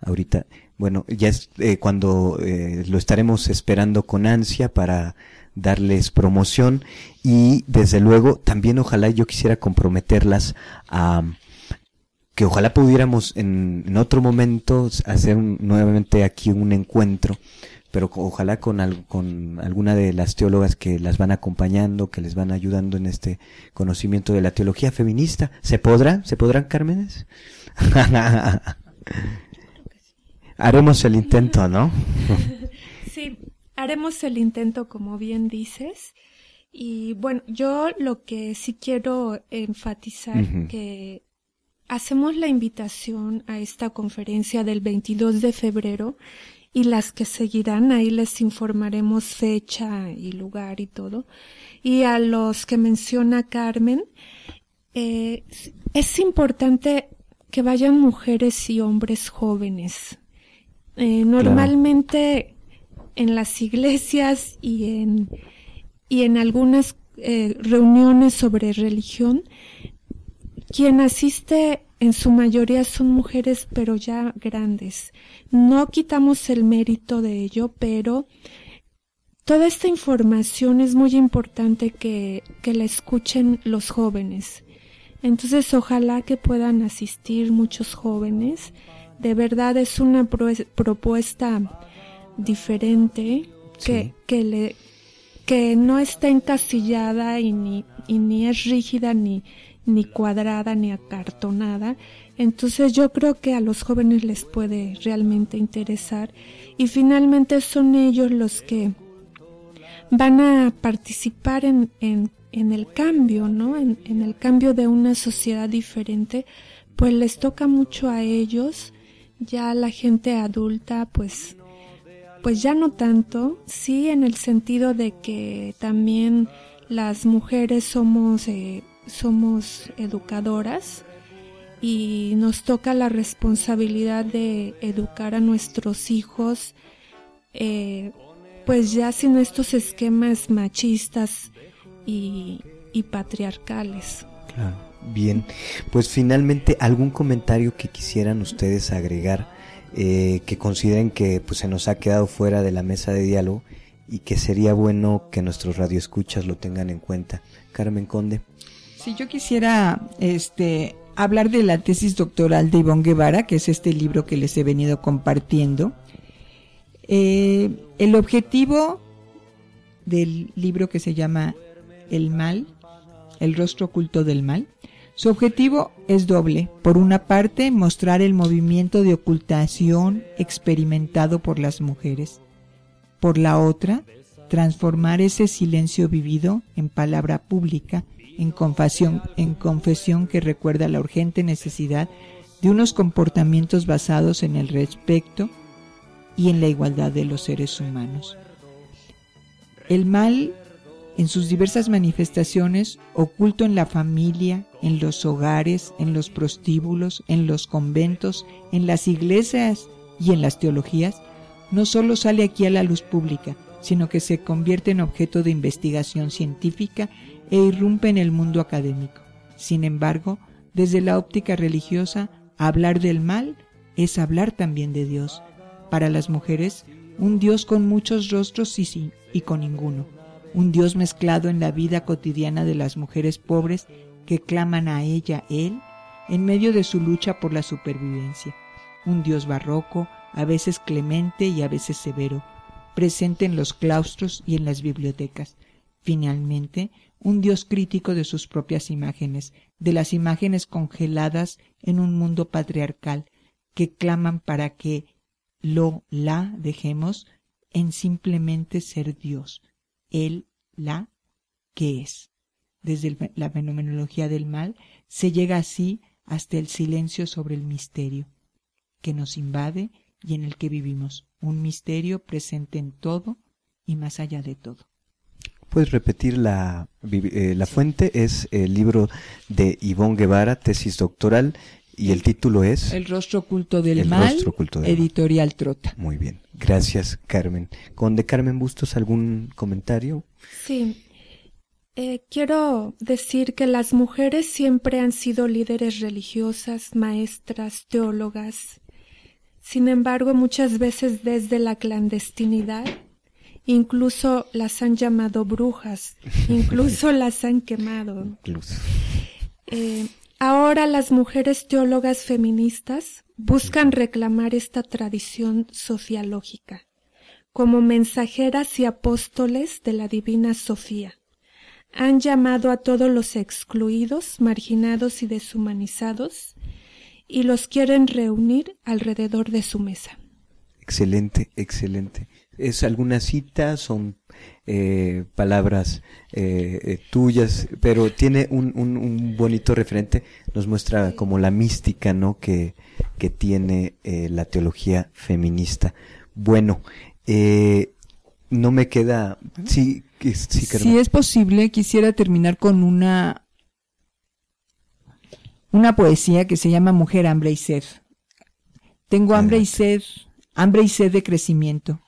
ahorita. Bueno, ya es eh, cuando eh, lo estaremos esperando con ansia para darles promoción y desde luego también ojalá yo quisiera comprometerlas a que ojalá pudiéramos en, otro momento hacer un- nuevamente aquí un encuentro, pero ojalá con, al- con alguna de las teólogas que las van acompañando, que les van ayudando en este conocimiento de la teología feminista. ¿Se podrá? ¿Se podrán, Cármenes? Haremos el intento, ¿no? Haremos el intento como bien dices. Y bueno, yo lo que sí quiero enfatizar Ujú. que hacemos la invitación a esta conferencia del 22 de febrero y las que seguirán, ahí les informaremos fecha y lugar y todo. Y a los que menciona Carmen, eh, es importante que vayan mujeres y hombres jóvenes. Eh, normalmente en las iglesias y en, y en algunas eh, reuniones sobre religión, quien asiste en su mayoría son mujeres pero ya grandes. No quitamos el mérito de ello, pero toda esta información es muy importante que, que la escuchen los jóvenes. Entonces ojalá que puedan asistir muchos jóvenes. De verdad es una pro- propuesta diferente que, Sí. que le que no está encasillada y ni, y ni es rígida ni, ni cuadrada ni acartonada. Entonces yo creo que a los jóvenes les puede realmente interesar y finalmente son ellos los que van a participar en, en, en el cambio, ¿no? En, en el cambio de una sociedad diferente, pues les toca mucho a ellos, ya la gente adulta, pues, pues ya no tanto, sí en el sentido de que también las mujeres somos, eh, somos educadoras y nos toca la responsabilidad de educar a nuestros hijos, eh, pues ya sin estos esquemas machistas y, y patriarcales. Claro. Bien, pues finalmente algún comentario que quisieran ustedes agregar eh, que consideren que pues se nos ha quedado fuera de la mesa de diálogo y que sería bueno que nuestros radioescuchas lo tengan en cuenta. Carmen Conde. Si yo quisiera este hablar de la tesis doctoral de Ivonne Guevara, que es este libro que les he venido compartiendo. Eh, el objetivo del libro que se llama El mal, el rostro oculto del mal, su objetivo es doble. Por una parte, mostrar el movimiento de ocultación experimentado por las mujeres. Por la otra, transformar ese silencio vivido en palabra pública, en confesión, que recuerda la urgente necesidad de unos comportamientos basados en el respeto y en la igualdad de los seres humanos. El mal en sus diversas manifestaciones, oculto en la familia, en los hogares, en los prostíbulos, en los conventos, en las iglesias y en las teologías, no solo sale aquí a la luz pública, sino que se convierte en objeto de investigación científica e irrumpe en el mundo académico. Sin embargo, desde la óptica religiosa, hablar del mal es hablar también de Dios. Para las mujeres, un Dios con muchos rostros y, sin- y con ninguno. Un Dios mezclado en la vida cotidiana de las mujeres pobres que claman a ella, Él, en medio de su lucha por la supervivencia. Un Dios barroco, a veces clemente y a veces severo, presente en los claustros y en las bibliotecas. Finalmente, un Dios crítico de sus propias imágenes, de las imágenes congeladas en un mundo patriarcal, que claman para que lo, la dejemos en simplemente ser Dios, Él, la, que es. Desde el- la fenomenología del mal se llega así hasta el silencio sobre el misterio que nos invade y en el que vivimos, un misterio presente en todo y más allá de todo. ¿Puedes repetir la, eh, la fuente? Es el libro de Ivonne Guevara, tesis doctoral, y el título es... El rostro oculto del El mal, rostro oculto del mal. editorial Trota. Muy bien, gracias Carmen. ¿Con de Carmen Bustos algún comentario? Sí. Eh, quiero decir que las mujeres siempre han sido líderes religiosas, maestras, teólogas. Sin embargo, muchas veces desde la clandestinidad, incluso las han llamado brujas, incluso las han quemado. Incluso. Eh, ahora las mujeres teólogas feministas buscan reclamar esta tradición sociológica como mensajeras y apóstoles de la divina Sofía. Han llamado a todos los excluidos, marginados y deshumanizados y los quieren reunir alrededor de su mesa. Excelente, excelente. ¿Es alguna cita? ¿Son eh, palabras eh, eh, tuyas? Pero tiene un, un, un bonito referente. Nos muestra como la mística, ¿no? Que, que tiene eh, la teología feminista. Bueno, eh, no me queda... Sí, sí, Carmen. Si es posible, quisiera terminar con una una poesía que se llama Mujer, hambre y sed. Tengo hambre y sed, hambre y sed de crecimiento.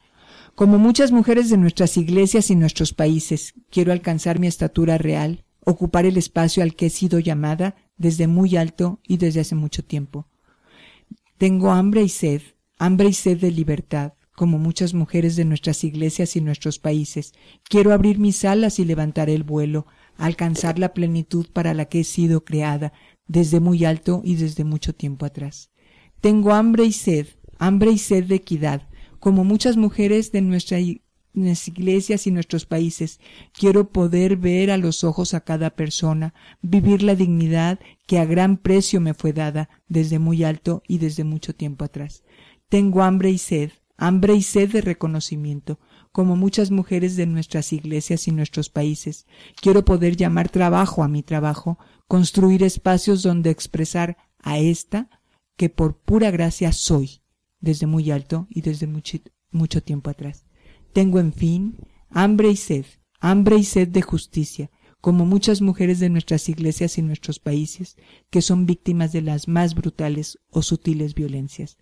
Como muchas mujeres de nuestras iglesias y nuestros países, quiero alcanzar mi estatura real, ocupar el espacio al que he sido llamada desde muy alto y desde hace mucho tiempo. Tengo hambre y sed, hambre y sed de libertad, como muchas mujeres de nuestras iglesias y nuestros países. Quiero abrir mis alas y levantar el vuelo, alcanzar la plenitud para la que he sido creada, desde muy alto y desde mucho tiempo atrás. Tengo hambre y sed, hambre y sed de equidad, como muchas mujeres de nuestras iglesias y nuestros países. Quiero poder ver a los ojos a cada persona, vivir la dignidad que a gran precio me fue dada desde muy alto y desde mucho tiempo atrás. Tengo hambre y sed, hambre y sed de reconocimiento, como muchas mujeres de nuestras iglesias y nuestros países. Quiero poder llamar trabajo a mi trabajo, construir espacios donde expresar a esta que por pura gracia soy, desde muy alto y desde mucho, tiempo atrás. Tengo, en fin, hambre y sed, hambre y sed de justicia, como muchas mujeres de nuestras iglesias y nuestros países que son víctimas de las más brutales o sutiles violencias.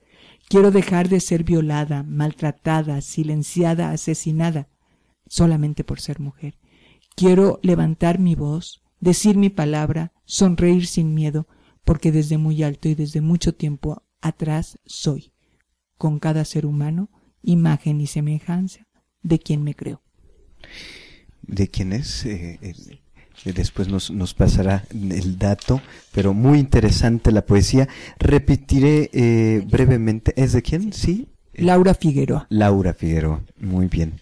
Quiero dejar de ser violada, maltratada, silenciada, asesinada, solamente por ser mujer. Quiero levantar mi voz, decir mi palabra, sonreír sin miedo, porque desde muy alto y desde mucho tiempo atrás soy, con cada ser humano, imagen y semejanza de quien me creo. ¿De quién es? Eh, el- eh, después nos, nos pasará el dato, pero muy interesante la poesía. Repetiré eh, brevemente, ¿es de quién? Sí, Laura Figueroa. Laura Figueroa, muy bien.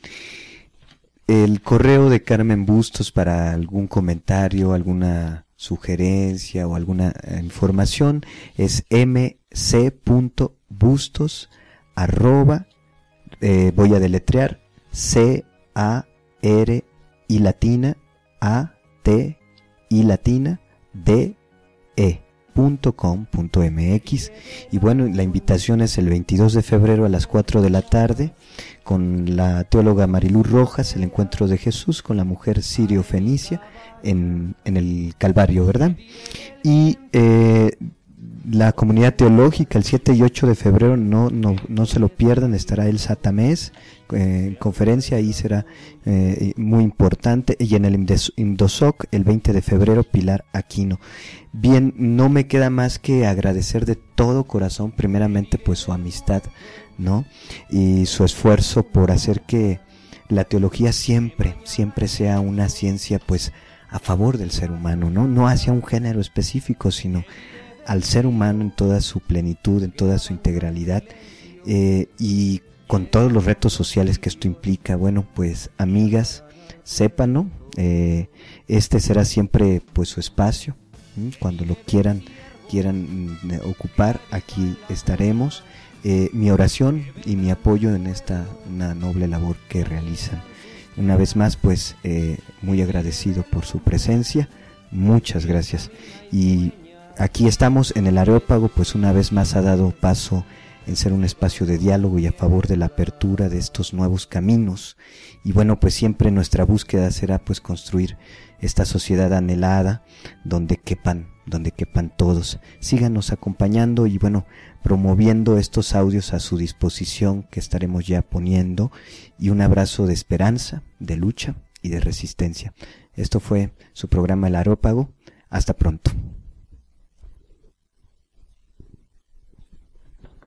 El correo de Carmen Bustos para algún comentario, alguna sugerencia o alguna eh, información es mc.bustos arroba, eh, voy a deletrear, c a r i latina a t i latina d e punto com punto y bueno la invitación es el 22 de febrero a las 4 de la tarde con la teóloga Marilú Rojas el encuentro de Jesús con la mujer sirio fenicia en, en el Calvario verdad y eh, la comunidad teológica el 7 y 8 de febrero no, no, no se lo pierdan estará el Satamés eh, en conferencia ahí será eh, muy importante y en el Indosoc el 20 de febrero Pilar Aquino. Bien no me queda más que agradecer de todo corazón primeramente pues su amistad no y su esfuerzo por hacer que la teología siempre siempre sea una ciencia pues a favor del ser humano no no hacia un género específico sino al ser humano en toda su plenitud, en toda su integralidad eh, y con todos los retos sociales que esto implica. Bueno, pues amigas, sépanlo, eh, este será siempre pues su espacio, cuando lo quieran quieran mm, ocupar, aquí estaremos. Eh, mi oración y mi apoyo en esta una noble labor que realizan. Una vez más, pues muy agradecido por su presencia. Muchas gracias. Y aquí estamos en el Areópago, pues una vez más ha dado paso en ser un espacio de diálogo y a favor de la apertura de estos nuevos caminos. Y bueno, pues siempre nuestra búsqueda será pues construir esta sociedad anhelada donde quepan, donde quepan todos. Síganos acompañando y bueno, promoviendo estos audios a su disposición que estaremos ya poniendo y un abrazo de esperanza, de lucha y de resistencia. Esto fue su programa El Arópago. Hasta pronto.